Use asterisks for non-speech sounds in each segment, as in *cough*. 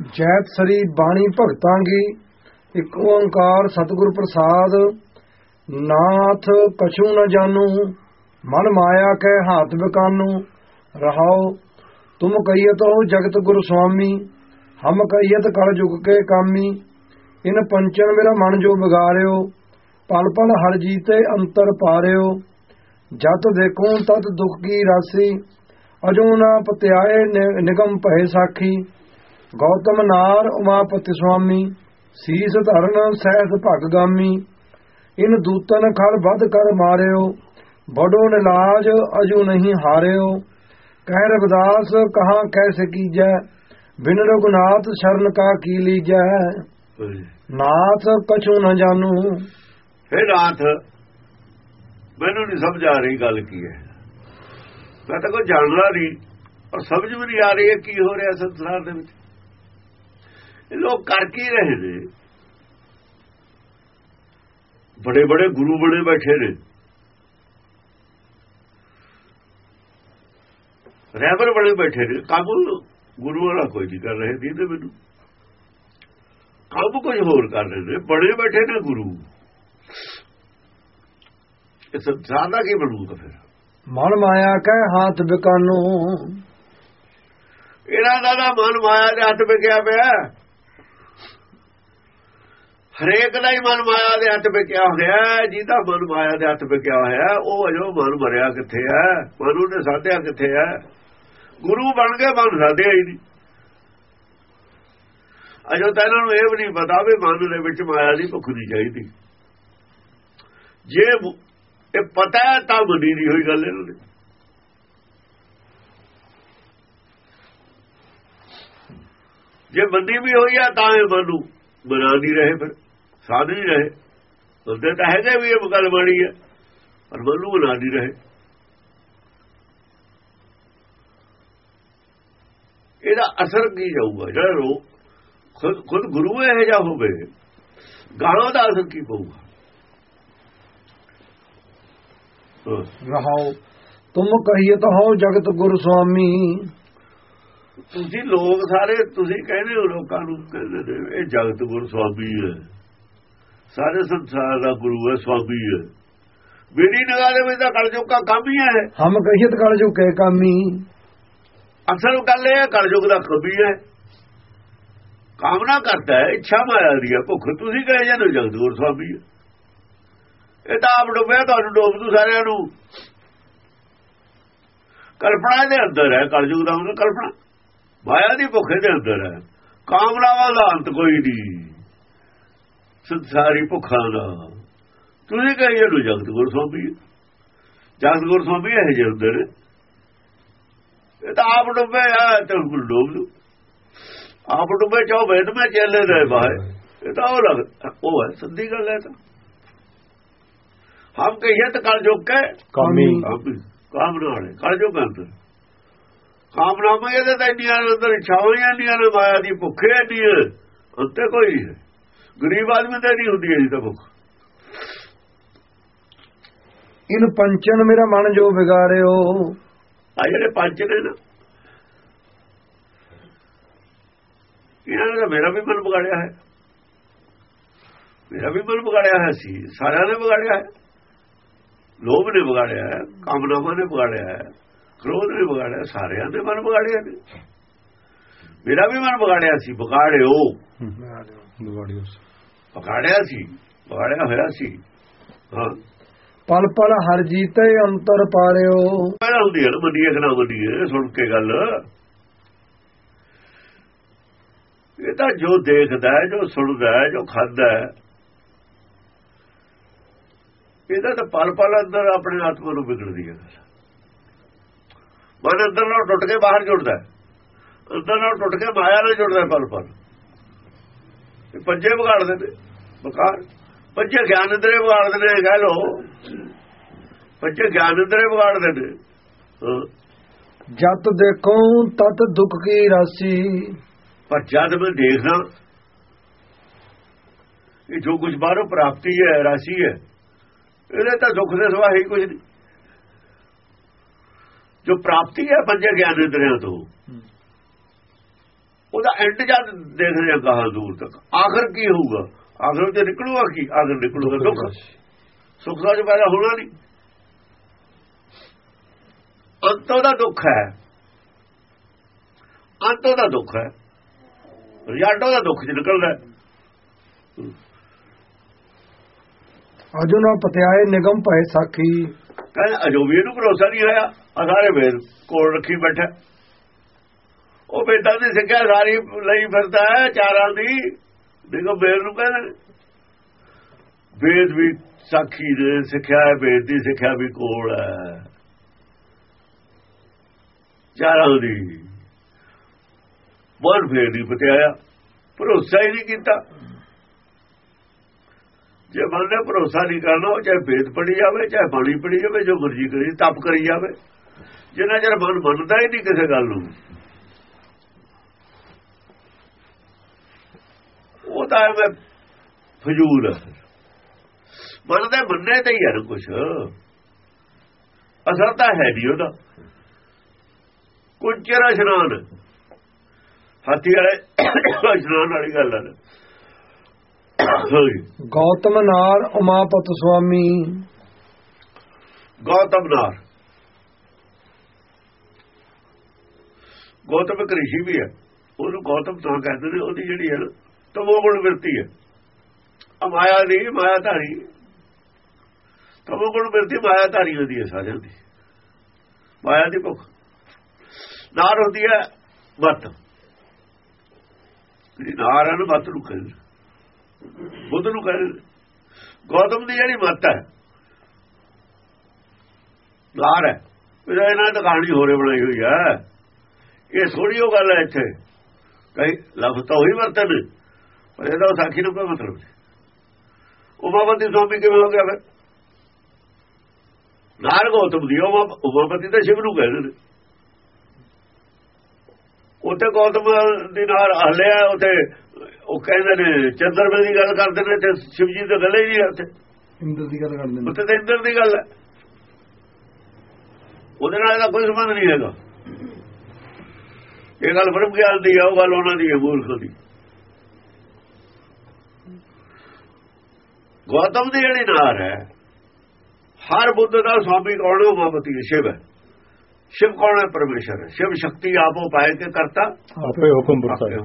ਜੈਤ ਸਰੀ ਬਾਣੀ ਭਗਤਾਂਗੀ ਇੱਕ ਓੰਕਾਰ ਸਤਿਗੁਰ ਪ੍ਰਸਾਦ, ਨਾਥ ਕਛੂ ਨ ਜਾਣੂ, ਮਨ ਮਾਇਆ ਕੈ ਹਾਥ ਬਿਕਾਨੂ, ਰਹਾਉ, ਤੁਮ ਕਹੀਤ ਹੋ ਜਗਤ ਗੁਰ ਸੁਆਮੀ, ਹਮ ਕਹੀਤ ਕਲ ਜੁਗ ਕੇ ਕਾਮੀ, ਇਨ ਪੰਚਨ ਮੇਰਾ ਮਨ ਜੋ ਵਿਗਾਰਿਓ, ਪਲ ਪਲ ਹਰ ਜੀਤੇ ਅੰਤਰ ਪਾਰਿਓ, ਜਤ ਦੇਖੂੰ ਤਤ ਦੁਖ ਕੀ ਰਾਸੀ ਅਜੋ ਨਾ ਪਤਿਆਏ ਨਿਗਮ ਭਏ ਸਾਖੀ ਗੌਤਮ ਨਾਰ ਉਮਾਪਤੀ ਸੁਆਮੀ, ਸੀਸ ਧਰਨ ਸਹਿਤ ਭਗਗਾਮੀ ਇਨ ਦੂਤਨ ਖਲ ਵੱਧ ਕਰ ਮਾਰਿਓ, ਬੜੋ ਨਿਲਾਜ ਅਜੂ ਨਹੀਂ ਹਾਰਿਓ। ਕਹਿ ਰਬਦਾਸ ਕਹਾਂ ਕੈਸੇ ਕੀਜੈ ਬਿਨ ਰਘੁਨਾਥ ਸ਼ਰਨ ਕਾ ਕੀ ਲੀਜੈ? ਨਾਥ ਕਛੂ ਨ ਜਾਣੂ। ਫਿਰ ਨਾਥ, ਮੈਨੂੰ ਨਹੀਂ ਸਮਝ ਆ ਰਹੀ ਗੱਲ ਕੀ ਹੈ। ਮੈਂ ਤਾਂ ਕੋਈ ਜਾਣਦਾ ਨਹੀਂ, ਔਰ ਸਮਝ ਵੀ ਨਹੀਂ ਆ ਰਹੀ ਹੈ ਕੀ ਹੋ ਰਿਹਾ ਸੰਸਾਰ ਦੇ ਵਿੱਚ। ਇਹ ਲੋਕ ਕਰ ਕੀ ਰਹੇ ਨੇ? ਬੜੇ ਬੜੇ ਗੁਰੂ ਬਣੇ ਬੈਠੇ ਨੇ। ਰਹਿਬਰ ਬਣੇ ਬੈਠੇ ਨੇ। ਕੰਮ ਗੁਰੂ ਵਾਲਾ ਕੋਈ ਨਹੀਂ ਕਰ ਰਹੇ ਦੀਦੇ ਮੈਨੂੰ। ਕੰਮ ਕੁਝ ਹੋਰ ਕਰ ਰਹੇ ਨੇ। ਬੜੇ ਬੈਠੇ ਨੇ ਗੁਰੂ। ਇਹ ਸੰਸਾਰ ਦਾ ਕੀ ਬਣੂਗਾ ਫਿਰ? ਮਨ ਮਾਇਆ ਕੈ ਹਾਥ ਬਿਕਾਨੂ। ਇਹਨਾਂ ਦਾ ਤਾਂ ਮਨ ਮਾਇਆ ਦੇ ਹੱਥ ਵਿਕਿਆ ਪਿਆ। ਹਰੇਕ ਦਾ ਹੀ ਮਨ ਮਾਇਆ ਦੇ ਹੱਥ ਵਿਕਿਆ ਹੋਇਆ ਜਿਹਦਾ ਮਨ ਮਾਇਆ ਦੇ ਹੱਥ ਵਿਕਿਆ ਹੋਇਆ ਉਹ ਅਜੋ ਮਨ ਮਰਿਆ ਕਿੱਥੇ ਹੈ? ਮਨ ਉਹਨੇ ਸਾਧਿਆ ਕਿੱਥੇ ਹੈ? ਗੁਰੂ ਬਣ ਕੇ ਮਨ ਸਾਧਿਆ ਹੀ ਨਹੀਂ। ਅਜੋ ਤਾਂ ਇਹਨਾਂ ਨੂੰ ਇਹ ਵੀ ਨਹੀਂ ਪਤਾ ਵੀ ਮਨ ਦੇ ਵਿੱਚ ਮਾਇਆ ਦੀ ਭੁੱਖ ਨਹੀਂ ਚਾਹੀਦੀ। ਜੇ ਇਹ ਪਤਾ ਹੈ ਤਾਂ ਮੰਨੀ ਨਹੀਂ ਹੋਈ ਗੱਲ ਇਹਨਾਂ ਨੇ ਜੇ ਬੰਦੀ ਵੀ ਹੋਈ ਆ ਤਾਂ ਇਹ ਮਨ ਨੂੰ ਬਣਾ ਨਹੀਂ ਰਹੇ ਫਿਰ। ਸਾਧ ਨਹੀਂ ਰਹੇ। ਉਹਦੇ ਤਾਂ ਹੈਗੇ ਵੀ ਇਹ ਗੱਲ ਬਣੀ ਹੈ ਪਰ ਨੂੰ ਬਣਾ ਨਹੀਂ ਰਹੇ। ਇਹਦਾ ਅਸਰ ਕੀ ਜਾਊਗਾ? ਜਿਹੜਾ ਰੋ ਖੁਦ ਖੁਦ ਗੁਰੂ ਇਹ ਜਾ ਹੋਵੇ ਗਾਣਾ ਦਾ ਅਸਰ ਕੀ ਪਊਗਾ? ਹਾਂ। ਰਹਾਉ ਤੁਮ ਕਹੀਤ ਹੋ ਜਗਤ ਗੁਰ ਸੁਆਮੀ। ਤੁਸੀਂ ਲੋਕ ਸਾਰੇ ਤੁਸੀਂ ਕਹਿੰਦੇ ਹੋ ਲੋਕਾਂ ਨੂੰ ਕਹਿੰਦੇ ਨੇ ਇਹ ਜਗਤ ਗੁਰੂ ਸਵਾਮੀ ਹੈ। ਸਾਰੇ ਸੰਸਾਰ ਦਾ ਗੁਰੂ ਹੈ ਸਵਾਮੀ ਹੈ। ਮੇਰੀ ਨਿਗਾਹ ਦੇ ਵਿੱਚ ਤਾਂ ਕਲਯੁਗ ਦਾ ਕੰਮ ਹੀ ਹੈ। ਹਮ ਕਹੀਤ ਕਲ ਜੋ ਕੇ ਕਾਮੀ ਅਸਲ ਗੱਲ ਇਹ ਹੈ ਕਲਯੁਗ ਦਾ ਕਬੀ ਹੈ ਕਾਮਨਾ ਕਰਦਾ ਹੈ ਇੱਛਾ ਮਾਇਆ ਦੀ ਹੈ ਭੁੱਖ। ਤੁਸੀਂ ਕਹੇ ਜਾਂਦੇ ਹੋ ਜਗਤ ਗੁਰੂ ਸਵਾਮੀ ਹੈ? ਇਹ ਤਾਂ ਆਪ ਡੁੱਬਿਆ ਤੁਹਾਨੂੰ ਡੋਬ ਦੂ ਸਾਰਿਆਂ ਨੂੰ। ਕਲਪਨਾ ਦੇ ਅੰਦਰ ਹੈ ਕਲਯੁਗ ਦਾ ਉਹਨੂੰ ਕਲਪਨਾ। ਮਾਇਆ ਦੀ ਭੁੱਖ ਦੇ ਅੰਦਰ ਹੈ। ਕਾਮਨਾਵਾਂ ਦਾ ਅੰਤ ਕੋਈ ਨਹੀਂ। ਸੰਸਾਰੀ ਭੁੱਖਾਂ ਦਾ। ਤੁਸੀਂ ਕਹੇ ਹੋ ਜਗਤ ਗੁਰੂ ਹੈ। ਜਗਤ ਗੁਰੂ ਸਵਾਮੀ ਹੈ ਜੇ ਅੰਦਰ ਇਹ ਤਾਂ ਆਪ ਡੁੱਬੇ ਆ ਤੇ ਹੁਣ ਡੋਬ ਦੂ ਆਪ ਡੁੱਬੇ ਚਾਹੋ ਵੇਦ ਮੈਂ ਚੱਲੇ ਰਹੇ ਬਾਹਰ। ਇਹ ਤਾਂ ਉਹ ਲੱਗ ਉਹ ਹੈ ਸਿੱਧੀ ਗੱਲ ਹੈ ਤਾਂ। ਹਮ ਕਹੀਏ ਤਾਂ ਕਲ ਜੋਗ ਕੇ ਕਾਮੀ। ਕਾਮਨਾ ਵਾਲੇ ਕਲ ਜੋਗ ਅੰਦਰ। ਕਾਮਨਾ ਮੈਂ ਇਹਦੇ ਤਾਂ ਇੰਡੀਆ ਦੇ ਅੰਦਰ ਇੱਛਾਵਾਂ ਹੀ ਇੰਡੀਆ ਨੇ ਮਾਇਆ ਦੀ ਭੁੱਖੇ ਇੰਡੀ ਹੈ। ਉੱਤੇ ਕੋਈ ਨਹੀਂ ਹੈ। ਗਰੀਬ ਆਦਮੀ ਤਾਂ ਨਹੀਂ ਹੁੰਦੀ ਹੈ ਜੀ ਤਾਂ ਭੁੱਖ। ਇਨ ਪੰਚਨ ਮੇਰਾ ਮਨ ਜੋ ਵਿਗਾਰਿਓ। ਆ ਜਿਹੜੇ ਪੰਜ ਨੇ ਨਾ ਇਹਨਾਂ ਨੇ ਮੇਰਾ ਵੀ ਮਨ ਵਿਗਾੜਿਆ ਹੈ। ਮੇਰਾ ਵੀ ਮਨ ਵਿਗਾੜਿਆ ਹੈ ਸੀ ਸਾਰਿਆਂ ਨੇ ਵਿਗਾੜਿਆ ਹੈ। ਲੋਭ ਨੇ ਵਿਗਾੜਿਆ ਹੈ ਕਾਮਨਾਵਾਂ ਨੇ ਵਿਗਾੜਿਆ ਹੈ ਕ੍ਰੋਧ ਨੇ ਵਿਗਾੜਿਆ ਸਾਰਿਆਂ ਨੇ ਮਨ ਵਿਗਾੜਿਆ ਨੇ। ਮੇਰਾ ਵੀ ਮਨ ਵਿਗਾੜਿਆ ਸੀ ਵਿਗਾੜਿਓ। ਵਿਗਾੜਿਆ ਸੀ। ਵਿਗਾੜਿਆ ਹੋਇਆ ਸੀ। ਹਾਂ। ਪਲ ਪਲ ਹਰ ਜੀਤੇ ਅੰਤਰ ਪਾਰਿਓ ਪਹਿਲਾਂ ਹੁੰਦੀ ਹੈ ਮੰਨੀਏ ਕਿ ਨਾ ਮੰਨੀਏ ਸੁਣ ਕੇ ਗੱਲ। ਇਹ ਤਾਂ ਜੋ ਦੇਖਦਾ ਹੈ ਜੋ ਸੁਣਦਾ ਹੈ ਜੋ ਖਾਂਦਾ ਹੈ। ਇਹਦਾ ਤਾਂ ਪਲ ਪਲ ਅੰਦਰ ਆਪਣੇ ਆਤਮਾ ਨੂੰ ਵਿਗੜਦੀ ਹੈ। ਮਨ ਅੰਦਰ ਨਾਲ ਟੁੱਟ ਕੇ ਬਾਹਰ ਜੁੜਦਾ ਹੈ। ਅੰਦਰ ਨਾਲ ਟੁੱਟ ਕੇ ਮਾਇਆ ਨਾਲ ਜੁੜਦਾ ਹੈ ਪਲ ਪਲ। ਪੰਜੇ ਵਿਗਾੜਦੇ ਨੇ ਬਕਾਰ ਪੰਜੇ ਗਿਆਨ ਇੰਦਰੇ ਵਿਗਾੜਦੇ ਨੇ ਕਹਿ ਲੋ ਪੰਜੇ ਗਿਆਨ ਇੰਦਰੇ ਵਿਗਾੜਦੇ ਨੇ। ਜਤ ਦੇਖੋ ਤਤ ਦੁਖ ਕੀ ਰਾਸੀ। ਪਰ ਜਦ ਮੈਂ ਦੇਖਦਾ ਇਹ ਜੋ ਕੁਝ ਬਾਹਰੋਂ ਪ੍ਰਾਪਤੀ ਹੈ ਰਾਸ਼ੀ ਹੈ ਇਹਦੇ ਤਾਂ ਦੁੱਖ ਦੇ ਸਿਵਾ ਹੀ ਕੁਝ ਨਹੀਂ। ਜੋ ਪ੍ਰਾਪਤੀ ਹੈ ਪੰਜੇ ਗਿਆਨ ਇੰਦਰੀਆਂ ਤੋਂ। ਉਹਦਾ ਐਂਡ ਜਦ ਦੇਖਦੇ ਆ ਕਹਾਂ ਦੂਰ ਤੱਕ। ਆਖਰ ਕੀ ਹੋਊਗਾ? ਆਖਰ ਤੇ ਨਿਕਲੂਗਾ ਕੀ? ਆਖਰ ਨਿਕਲੂਗਾ ਦੁੱਖ। ਸੁੱਖ ਦਾ ਜੋ ਪੈਦਾ ਹੋਣਾ ਨਹੀਂ। ਅੰਤੋਂ ਦਾ ਦੁੱਖ ਹੈ। ਅੰਤੋਂ ਦਾ ਦੁੱਖ ਹੈ। ਰਿਜ਼ਲਟੋਂ ਦਾ ਦੁੱਖ ਚ ਨਿਕਲਦਾ ਅਜੋ ਨਾ ਪਤਿਆਏ ਨਿਗਮ ਭਏ ਸਾਖੀ। ਕਹਿੰਦੇ ਅਜੋ ਵੀ ਇਹਨੂੰ ਭਰੋਸਾ ਨਹੀਂ ਹੋਇਆ। ਆ ਸਾਰੇ ਵੇਦ ਕੋਲ ਰੱਖੀ ਬੈਠਾ। ਉਹ ਬੇਟਾ ਦੀ ਸਿੱਖਿਆ ਸਾਰੀ ਲਈ ਫਿਰਦਾ ਹੈ, ਚਾਰਾਂ ਦੀ। ਦੇਖੋ, ਬੇਰ ਨੂੰ ਕਹਿੰਦੇ ਨੇ। ਵੇਦ ਵੀ ਸਾਖੀ ਦੇ ਸਿੱਖਿਆ ਹੈ ਵੇਦ ਦੀ ਸਿੱਖਿਆ ਵੀ ਕੋਲ ਹੈ। ਚਾਰਾਂ ਦੀ। ਮਨ ਫੇਰ ਨਹੀਂ ਪਤਿਆਇਆ ਭਰੋਸਾ ਹੀ ਨਹੀਂ ਕੀਤਾ। ਜੇ ਮਨ ਨੇ ਭਰੋਸਾ ਨਹੀਂ ਕਰਨਾ, ਉਹ ਚਾਹੇ ਵੇਦ ਪੜੀ ਜਾਵੇ, ਚਾਹੇ ਬਾਣੀ ਪੜੀ ਜਾਵੇ, ਜੋ ਮਰਜ਼ੀ ਕਰੀ, ਤਪ ਕਰੀ ਜਾਵੇ। ਜਿੰਨਾ ਚਿਰ ਮਨ ਮੰਨਦਾ ਹੀ ਨਹੀਂ ਕਿਸੇ ਗੱਲ ਨੂੰ। ਤਾਂ ਐਵੇਂ ਫਜ਼ੂਲ ਹੈ ਮਨ ਦੇ ਮੰਨੇ ਤੇ ਹੀ ਹੈ ਕੁਛ। ਅਸਰ ਤਾਂ ਹੈ ਨਹੀਂ ਉਹਦਾ। ਕੁੰਚਰਾ ਇਸ਼ਨਾਨ। ਹਾਥੀ ਵਾਲੇ *coughs* ਇਸ਼ਨਾਨ ਵਾਲੀ ਗੱਲ ਹੈ ਗੌਤਮ ਨਾਰ ਉਮਾਪਤ ਸੁਆਮੀ। ਗੌਤਮ ਨਾਰ। ਗੌਤਮ ਇੱਕ ਰਿਸ਼ੀ ਵੀ ਹੈ। ਉਹਨੂੰ ਗੌਤਮ ਤਾਂ ਕਹਿੰਦੇ ਨੇ ਉਹਦੀ ਜਿਹੜੀ ਹੈ ਤਮੋ ਗੁਣ ਵਰਤੀ ਹੈ। ਮਾਇਆ ਦੀ ਮਾਇਆ ਧਾਰੀ ਤਮੋਗੁਣ ਵਰਤੀ ਮਾਇਆ ਧਾਰੀ ਹੁੰਦੀ ਹੈ ਸਾਰਿਆਂ ਦੀ। ਮਾਇਆ ਦੀ ਭੁੱਖ। ਨਾਰ ਹੁੰਦੀ ਹੈ ਮਤ। ਜਿਹੜੀ ਨਾਰ ਹੈ ਨਾ, ਮਤ ਨੂੰ ਕਹਿੰਦੇ ਬੁੱਧ ਨੂੰ ਕਹਿੰਦੇ ਗੌਤਮ ਦੀ ਜਿਹੜੀ ਮੱਤ ਹੈ, ਨਾਰ ਹੈ। ਇਹਦਾ ਇਹਨਾਂ ਦੀ ਕਹਾਣੀ ਹੋਰੇ ਬਣਾਈ ਹੋਈ ਹੈ। ਇਹ ਥੋੜੀ ਉਹ ਗੱਲ ਹੈ ਇੱਥੇ। ਕਈ ਲਫ਼ਜ਼ ਤਾਂ ਉਹੀ ਵਰਤੇ ਪਰ ਇਹਦਾ ਸਾਖੀ ਨੂੰ ਕੋਈ ਮਤਲਬ ਨਹੀਂ। ਉਮਾਪਤੀ ਸਵਾਮੀ ਕਿਵੇਂ ਹੋ ਗਿਆ ਫਿਰ? ਨਾਰ ਗੌਤਮ ਦੀ ਉਮਾ- ਉਮਾਪਤੀ ਤਾਂ ਸ਼ਿਵ ਨੂੰ ਕਹਿੰਦੇ ਨੇ। ਉੱਥੇ ਗੌਤਮ ਦੀ ਨਾਰ ਹਲਿਆ ਉੱਥੇ ਉਹ ਕਹਿੰਦੇ ਨੇ ਚੰਦਰਮੇ ਦੀ ਗੱਲ ਕਰਦੇ ਨੇ ਤੇ ਸ਼ਿਵ ਜੀ ਦੀ ਗੱਲ ਹੀ ਨਹੀਂ ਉੱਥੇ। ਇੰਦਰ ਦੀ ਗੱਲ ਕਰਦੇ ਨੇ। ਉੱਥੇ ਤਾਂ ਇੰਦਰ ਦੀ ਗੱਲ ਹੈ। ਉਹਦੇ ਨਾਲ ਇਹਦਾ ਕੋਈ ਸੰਬੰਧ ਨਹੀਂ ਹੈਗਾ। ਇਹ ਗੱਲ ਬ੍ਰਹਮ ਗਿਆਨ ਦੀ ਹੈ ਉਹ ਗੱਲ ਉਹਨਾਂ ਦੀ ਹੈ ਮੂਰਖ ਦੀ। ਗੌਤਮ ਦੀ ਜਿਹੜੀ ਨਾਰ ਹੈ ਹਰ ਬੁੱਧ ਦਾ ਸਵਾਮੀ ਕੌਣ ਹੈ? ਹੈ ਸ਼ਿਵ ਹੈ। ਸ਼ਿਵ ਕੌਣ ਹੈ? ਪਰਮੇਸ਼ਰ ਹੈ। ਸ਼ਿਵ ਸ਼ਕਤੀ ਆਪੋ ਪਾਏ ਕੇ ਕਰਤਾ। ਆਪੇ ਹੁਕਮ ਵਰਤਾਇਆ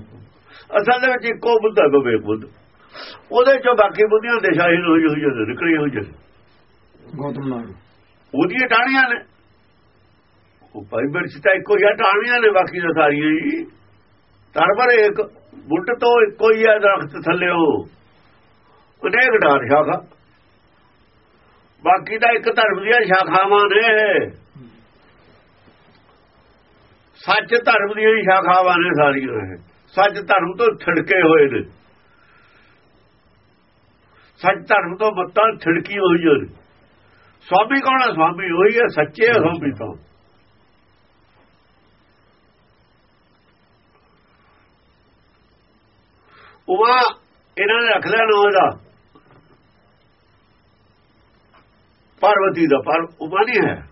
ਅਸਲ ਦੇ ਵਿੱਚ ਇੱਕੋ ਬੁੱਧ ਹੈ ਵਿਵੇਕ ਬੁੱਧ। ਉਹਦੇ ਚੋਂ ਬਾਕੀ ਬੁੱਧੀਆਂ ਦਿਸ਼ਾਹੀਨ ਹੋਈ ਹੋਈ ਨੇ ਨਿਕਲੀ ਹੋਈ ਨੇ ਗੌਤਮ ਨਾਰ। ਉਹਦੀਆਂ ਟਾਹਣੀਆਂ ਨੇ। ਉਹ ਭਾਈ ਬਿਰਚ ਤਾਂ ਇੱਕੋ ਹੀ ਆ, ਟਾਹਣੀਆਂ ਨੇ ਬਾਕੀ ਤਾਂ ਸਾਰੀਆਂ ਹੀ। ਤਰਬਰ ਇੱਕ ਬੁੱਟ ਤੋਂ ਇੱਕੋ ਹੀ ਹੈ ਦਰਖਤ ਥੱਲੇਓ ਅਨੇਕ ਡਾਰ ਸ਼ਾਖਾ। ਬਾਕੀ ਤਾਂ ਇੱਕ ਧਰਮ ਦੀਆਂ ਸ਼ਾਖਾਵਾਂ ਨੇ। ਸੱਚ ਧਰਮ ਦੀਆਂ ਹੀ ਸ਼ਾਖਾਵਾਂ ਨੇ ਸਾਰੀਆਂ ਇਹ। ਸੱਚ ਧਰਮ ਤੋਂ ਛਿੜਕੇ ਹੋਏ ਨੇ। ਸੱਚ ਧਰਮ ਤੋਂ ਮੱਤਾਂ ਛਿੜਕੀ ਹੋਈਆਂ ਨੇ। ਸਵਾਮੀ ਕੌਣ ਹੈ ਸਵਾਮੀ ਉਹੀ ਹੈ ਸੱਚੇ ਹੈ ਸਵਾਮੀ ਤੋਂ। ਉਮਾ ਇਹਨਾਂ ਨੇ ਰੱਖ ਲਿਆ ਨਾਮ ਦਾ। ਪਾਰਵਤੀ ਦਾ ਪਰ ਉਮਾ ਨਹੀਂ ਹੈ।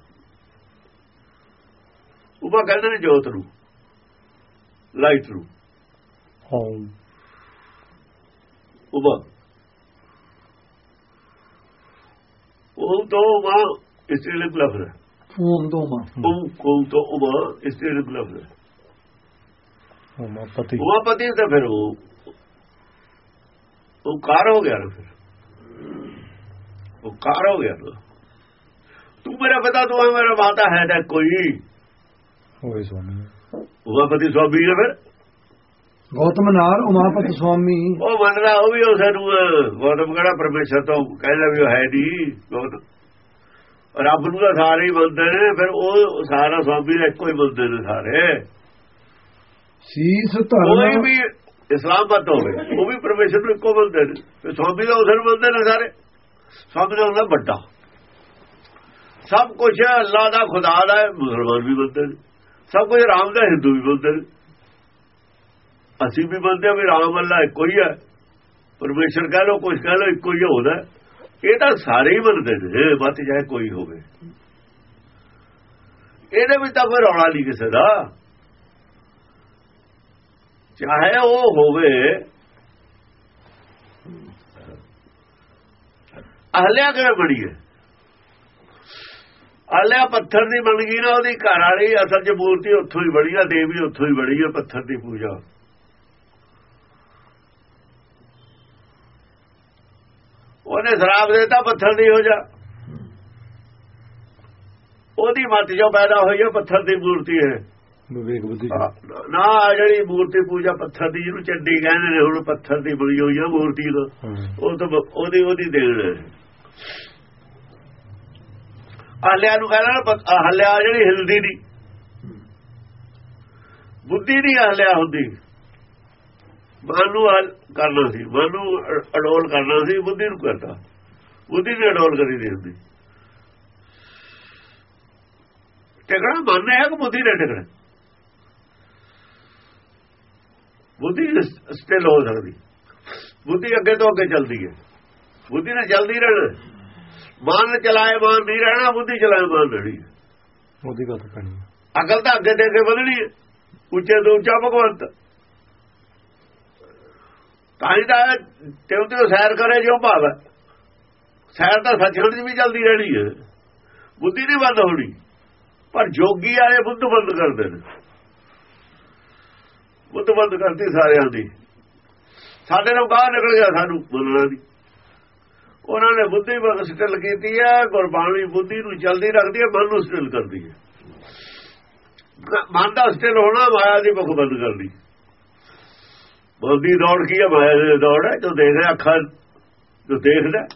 ਉਮਾ ਕਹਿੰਦੇ ਨੇ ਜੋਤ ਨੂੰ ਲਾਈਟ ਨੂੰ। ਹਉ ਉਮਾ। ਉਹ ਤੋਂ ਉਮਾ ਇਸਤਰੀ ਲਿਖ ਲਫ਼ਜ਼ ਹੈ। ਓਮ ਦੋਮਾ ਉਹ ਕੋਲ ਤੋਂ ਉਮਾ ਇਸਤਰੀ ਲਿਖ ਲਫ਼ਜ਼ ਹੈ। ਉਮਾਪਤੀ। ਉਮਾਪਤੀ ਤਾਂ ਫਿਰ ਉਹ ਉਹ ਕਾਰ ਹੋ ਗਿਆ ਨਾ ਫਿਰ। ਉਹ ਕਾਰ ਹੋ ਗਿਆ ਤੂੰ। ਮੇਰਾ ਪਤਾ ਤੂੰ ਹੈ ਮੇਰਾ ਮਾਤਾ ਹੈ ਤਾਂ ਕੋਈ। ਹੋਏ ਸੁਆਮੀ ਉਮਾਪਤੀ ਸਵਾਮੀ ਹੈ ਫਿਰ। ਗੌਤਮ ਨਾਰ ਉਮਾਪਤ ਸੁਆਮੀ ਉਹ ਮੰਨਦਾ ਉਹ ਵੀ ਉਸੇ ਨੂੰ। ਗੌਤਮ ਕਿਹੜਾ ਪਰਮੇਸ਼ਰ ਤੋਂ ਕਹਿੰਦਾ ਵੀ ਉਹ ਹੈ ਨਹੀਂ ਗੌਤਮ। ਰੱਬ ਨੂੰ ਤਾਂ ਸਾਰੇ ਹੀ ਮੰਨਦੇ ਨੇ ਫਿਰ ਉਹ ਸਾਰਾ ਸਵਾਮੀ ਦਾ ਇੱਕੋ ਹੀ ਮੰਨਦੇ ਨੇ ਸਾਰੇ। ਸੀਸ ਕੋਈ ਧਰਮ ਵੀ ਇਸਲਾਮ ਮਤ ਹੋਵੇ, ਉਹ ਵੀ ਪਰਮੇਸ਼ਰ ਨੂੰ ਇੱਕੋ ਮੰਨਦੇ ਨੇ। ਤੇ ਸਵਾਮੀ ਦਾ ਉਸੇ ਨੂੰ ਮੰਨਦੇ ਨੇ ਸਾਰੇ। ਸਵਾਮੀ ਦਾ ਹੁੰਦਾ ਵੱਡਾ। ਸਭ ਕੁਝ ਅੱਲਾ ਦਾ, ਖੁਦਾ ਦਾ, ਮੁਸਲਮਾਨ ਵੀ ਮੰਨਦੇ ਨੇ। ਸਭ ਕੁਝ ਰਾਮ ਦਾ, ਹਿੰਦੂ ਵੀ ਮੰਨਦੇ ਨੇ। ਅਸੀਂ ਵੀ ਮੰਨਦੇ ਹਾਂ ਵੀ ਰਾਮ ਅੱਲਾ ਇੱਕੋ ਹੀ ਹੈ। ਪਰਮੇਸ਼ਰ ਕਹਿ ਲੋ ਕੁਝ ਕਹਿ ਲੋ ਇੱਕੋ ਹੀ ਹੁੰਦਾ ਇਹ ਤਾਂ ਸਾਰੇ ਹੀ ਮੰਨਦੇ ਨੇ ਮਤ ਚਾਹੇ ਕੋਈ ਹੋਵੇ। ਇਹਦੇ ਵਿੱਚ ਤਾਂ ਕੋਈ ਰੌਲਾ ਨਹੀਂ ਕਿਸੇ ਦਾ। ਚਾਹੇ ਉਹ ਹੋਵੇ। ਅਹਲਿਆ ਕਿਵੇਂ ਬਣੀ ਹੈ? ਅਹਲਿਆ ਪੱਥਰ ਦੀ ਬਣ ਗਈ ਨਾ, ਉਹਦੀ ਘਰ ਵਾਲੀ ਅਸਲ 'ਚ ਮੂਰਤੀ ਉੱਥੋਂ ਹੀ ਬਣੀ ਆ, ਦੇਵੀ ਉੱਥੋਂ ਹੀ ਬਣੀ ਆ ਪੱਥਰ ਦੀ ਪੂਜਾ। ਉਹਨੇ ਸ਼ਰਾਬ ਦਿੱਤਾ, ਪੱਥਰ ਦੀ ਹੋ ਜਾ। ਉਹਦੀ ਮੱਤ ਜੋ ਪੈਦਾ ਹੋਈ ਹੈ ਪੱਥਰ ਦੀ ਮੂਰਤੀ ਹੈ। ਵਿਵੇਕ ਬੁੱਧੀ ਨਾ ਜਿਹੜੀ ਮੂਰਤੀ ਪੂਜਾ ਪੱਥਰ ਦੀ ਜਿਹਨੂੰ ਚੰਡੀ ਕਹਿੰਦੇ ਨੇ ਹੁਣ ਪੱਥਰ ਦੀ ਬਣੀ ਹੋਈ ਆ ਮੂਰਤੀ ਦਾ ਉਹ ਤਾਂ ਉਹਦੀ ਉਹਦੀ ਦੇਣ ਹੈ। ਹੱਲਿਆ ਨੂੰ ਕਹਿੰਦਾ ਹੱਲਿਆ ਜਿਹੜੀ ਹਿਲਦੀ ਨਹੀਂ ਬੁੱਧੀ ਨਹੀਂ ਹੱਲਿਆ ਹੁੰਦੀ। ਮਨ ਨੂੰ ਕਰਨਾ ਸੀ। ਮਨ ਨੂੰ ਅਡੋਲ ਕਰਨਾ ਸੀ ਬੁੱਧੀ ਨੂੰ ਕਰਦਾ ਬੁੱਧੀ ਨੇ ਅਡੋਲ ਕਰੀ ਦੀ ਹੁੰਦੀ। ਟਿਕਣਾ ਮਨ ਹੈ ਕਿ ਬੁੱਧੀ ਨੇ ਟਿਕਣਾ? ਬੁੱਧੀ ਸਟਿਲ ਹੋ ਸਕਦੀ। ਬੁੱਧੀ ਅੱਗੇ ਤੋਂ ਅੱਗੇ ਚੱਲਦੀ ਹੈ। ਬੁੱਧੀ ਨੇ ਚੱਲਦੀ ਰਹਿਣਾ। ਮਨ ਚਲਾਏ ਮਨ ਨਹੀਂ ਰਹਿਣਾ ਬੁੱਧੀ ਚਲਾਏ ਮਨ ਰਹਿਣੀ ਹੈ। ਉਹਦੀ ਗੱਲ ਕਰਨੀ। ਅਕਲ ਤਾਂ ਅੱਗੇ ਤੇ ਅੱਗੇ ਵਧਣੀ ਹੈ। ਉੱਚੇ ਤੋਂ ਉੱਚਾ ਭਗਵੰਤ। ਤਾਂ ਹੀ ਤਾਂ ਤਿਉ ਤਿਉ ਸੈਰ ਕਰੇ ਜੋ ਭਾਵ। ਹੈ ਸੈਰ ਤਾਂ ਸੱਚਖੰਡ ਵੀ ਚੱਲਦੀ ਰਹਿਣੀ ਹੈ। ਬੁੱਧੀ ਨਹੀਂ ਬੰਦ ਹੋਣੀ। ਪਰ ਜੋਗੀ ਆਏ ਬੁੱਧ ਬੰਦ ਕਰਦੇ ਨੇ ਬੁੱਧ ਬੰਦ ਕਰਤੀ ਸਾਰਿਆਂ ਦੀ। ਸਾਡੇ ਨਾਲ ਬਾਹਰ ਨਿਕਲ ਗਿਆ ਸਾਨੂੰ ਮੰਨਣਾ ਦੀ ਉਹਨਾਂ ਨੇ ਬੁੱਧੀ ਬੰਦ ਸਟਿਲ ਕੀਤੀ ਹੈ ਗੁਰਬਾਣੀ ਬੁੱਧੀ ਨੂੰ ਜਲਦੀ ਰੱਖਦੀ ਹੈ ਮਨ ਨੂੰ ਸਟਿਲ ਕਰਦੀ ਹੈ ਮਨ ਦਾ ਸਟਿਲ ਹੋਣਾ ਮਾਇਆ ਦੀ ਮੁਖ ਬੰਦ ਕਰਦੀ ਮਨ ਦੌੜ ਕੀ ਹੈ ਮਾਇਆ ਦੀ ਦੌੜ ਹੈ, ਜੋ ਦੇਖ ਰਿਹਾ ਅੱਖਾਂ, ਜੋ ਦੇਖਦਾ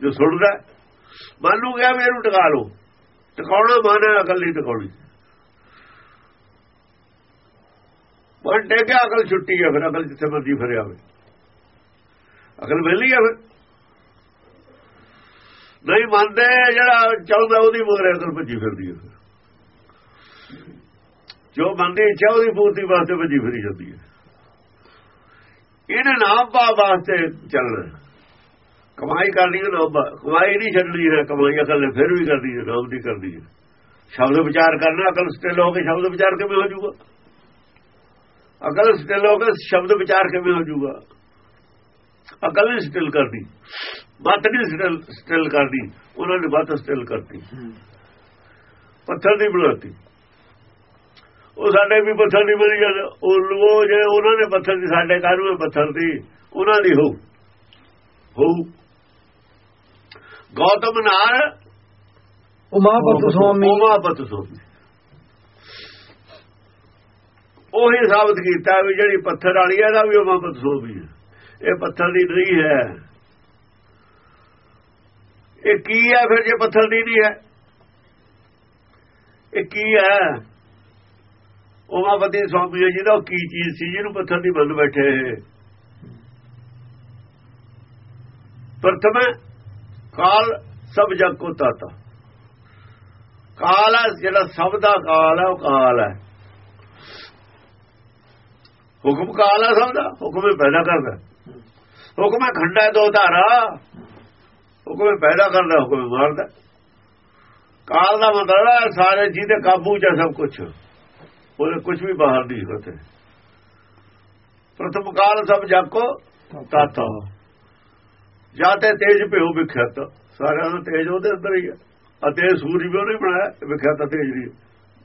ਜੋ ਸੁਣਦਾ ਮਨ ਨੂੰ ਕਿਹਾ ਵੀ ਇਹਨੂੰ ਟਿਕਾ ਲਓ। ਟਿਕਾਉਣਾ ਮਨ ਹੈ, ਅਕਲ ਨਹੀਂ ਟਿਕਾਉਣੀ। ਮਨ ਟੇਕਿਆ ਅਕਲ ਛੁੱਟੀ ਹੈ ਫਿਰ, ਅਕਲ ਜਿੱਥੇ ਮਰਜ਼ੀ ਫਿਰਿਆ ਹੋਵੇ। ਅਕਲ ਵੇਲੀ ਹੈ ਫਿਰ। ਨਹੀਂ ਮੰਨਦੇ ਜਿਹੜਾ ਚੱਲਦਾ ਉਹਦੀ ਮਗਰ ਅਕਲ ਭੱਜੀ ਫਿਰਦੀ ਹੈ ਫਿਰ। ਜੋ ਬੰਦੇ ਇੱਛਾ ਉਹਦੀ ਪੂਰਤੀ ਵਾਸਤੇ ਭੱਜੀ ਫਿਰੀ ਜਾਂਦੀ ਹੈ ਇਹਨੇ ਨਾਮ ਪਾ ਵਾਸਤੇ ਚੱਲਣਾ। ਕਮਾਈ ਕਰਨੀ ਹੈ ਨਾਮ ਪਾ- ਕਮਾਈ ਨਹੀਂ ਛੱਡਣੀ ਹੈ ਕਮਾਈ ਅਕਲ ਨੇ ਫਿਰ ਵੀ ਕਰਦੀ ਹੈ ਨਾਮ ਦੀ ਕਰਦੀ ਹੈ ਸ਼ਬਦ ਵਿਚਾਰ ਕਰਨਾ, ਅਕਲ ਸਟਿਲ ਹੋ ਕੇ ਸ਼ਬਦ ਵਿਚਾਰ ਕਿਵੇਂ ਹੋ ਜਾਊਗਾ? ਅਕਲ ਸਟਿਲ ਹੋ ਕੇ ਸ਼ਬਦ ਵਿਚਾਰ ਕਿਵੇਂ ਹੋ ਜਾਊਗਾ? ਅਕਲ ਨਹੀਂ ਸਟਿਲ ਕਰਦੀ ਮਤ ਨਹੀਂ ਸਟਿਲ ਸਟਿਲ ਕਰਦੀ ਉਹਨਾਂ ਨੇ ਮਤ ਸਟਿਲ ਕਰਤੀ। ਪੱਥਰ ਦੀ ਬਣਾਤੀ। ਉਹ ਸਾਡੇ ਵੀ ਪੱਥਰ ਦੀ ਬਣੀ ਗੱਲ ਉਹ ਉਹ ਜੇ ਉਹਨਾਂ ਨੇ ਪੱਥਰ ਦੀ ਸਾਡੇ ਕਾਹਨੂੰ ਪੱਥਰ ਦੀ ਉਹਨਾਂ ਦੀ ਹੋ ਹੋ ਗੌਤਮ ਨਾਰ ਉਮਾਪਤ ਸੁਆਮੀ। ਉਮਾਪਤ ਸੋਮੀ ਉਹੀ ਸਾਬਤ ਕੀਤਾ ਵੀ ਜਿਹੜੀ ਪੱਥਰ ਵਾਲੀ ਹੈ ਇਹਦਾ ਵੀ ਉਮਾਪਤ ਸੋਮੀ ਹੈ। ਇਹ ਪੱਥਰ ਦੀ ਨਹੀਂ ਹੈ। ਇਹ ਕੀ ਹੈ ਫਿਰ ਜੇ ਪੱਥਰ ਦੀ ਨਹੀਂ ਹੈ? ਇਹ ਕੀ ਹੈ? ਉਮਾਪਤੀ ਸਵਾਮੀ ਹੈ ਜਿਹਦਾ ਉਹ ਕੀ ਚੀਜ਼ ਸੀ, ਜਿਹਨੂੰ ਪੱਥਰ ਦੀ ਬੰਦ ਬੈਠੇ ਪ੍ਰਥਮ ਕਾਲ ਸਭ ਜਗ ਕੋ ਤਾਤਾ। ਕਾਲ ਹੈ ਜਿਹੜਾ ਸਭ ਦਾ ਕਾਲ ਹੈ, ਉਹ ਕਾਲ ਹੈ। ਹੁਕਮ ਕਾਲ ਹੈ ਸਭ ਦਾ, ਹੁਕਮ ਹੀ ਪੈਦਾ ਕਰਦਾ। ਹੁਕਮ ਹੈ ਖੰਡਾ ਦੋ ਧਾਰਾ। ਹੁਕਮ ਹੀ ਪੈਦਾ ਕਰਦਾ, ਹੁਕਮ ਮਾਰਦਾ। ਕਾਲ ਦਾ ਮਤਲਬ ਹੈ ਸਾਰੇ ਜਿਹਦੇ ਕਾਬੂ 'ਚ ਸਭ ਕੁਝ ਉਹਦੇ ਕੁਝ ਵੀ ਬਾਹਰ ਨਹੀਂ ਹੁੰਦੇ ਪ੍ਰਥਮ ਕਾਲ ਸਭ ਜਾਕੋ, ਤਾਤਾ। ਜਾਤੇ ਤੇਜ ਭਿਓ ਵਿਖਿਆਤ ਸਾਰਿਆਂ ਦਾ ਤੇਜ ਉਹਦੇ ਅੰਦਰ ਹੀ ਹੈ। ਅਤੇ ਸੂਰਜ ਵੀ ਉਹਨੇ ਬਣਾਇਆ ਵਿਖਿਆਤ ਤੇਜ ਨਹੀਂ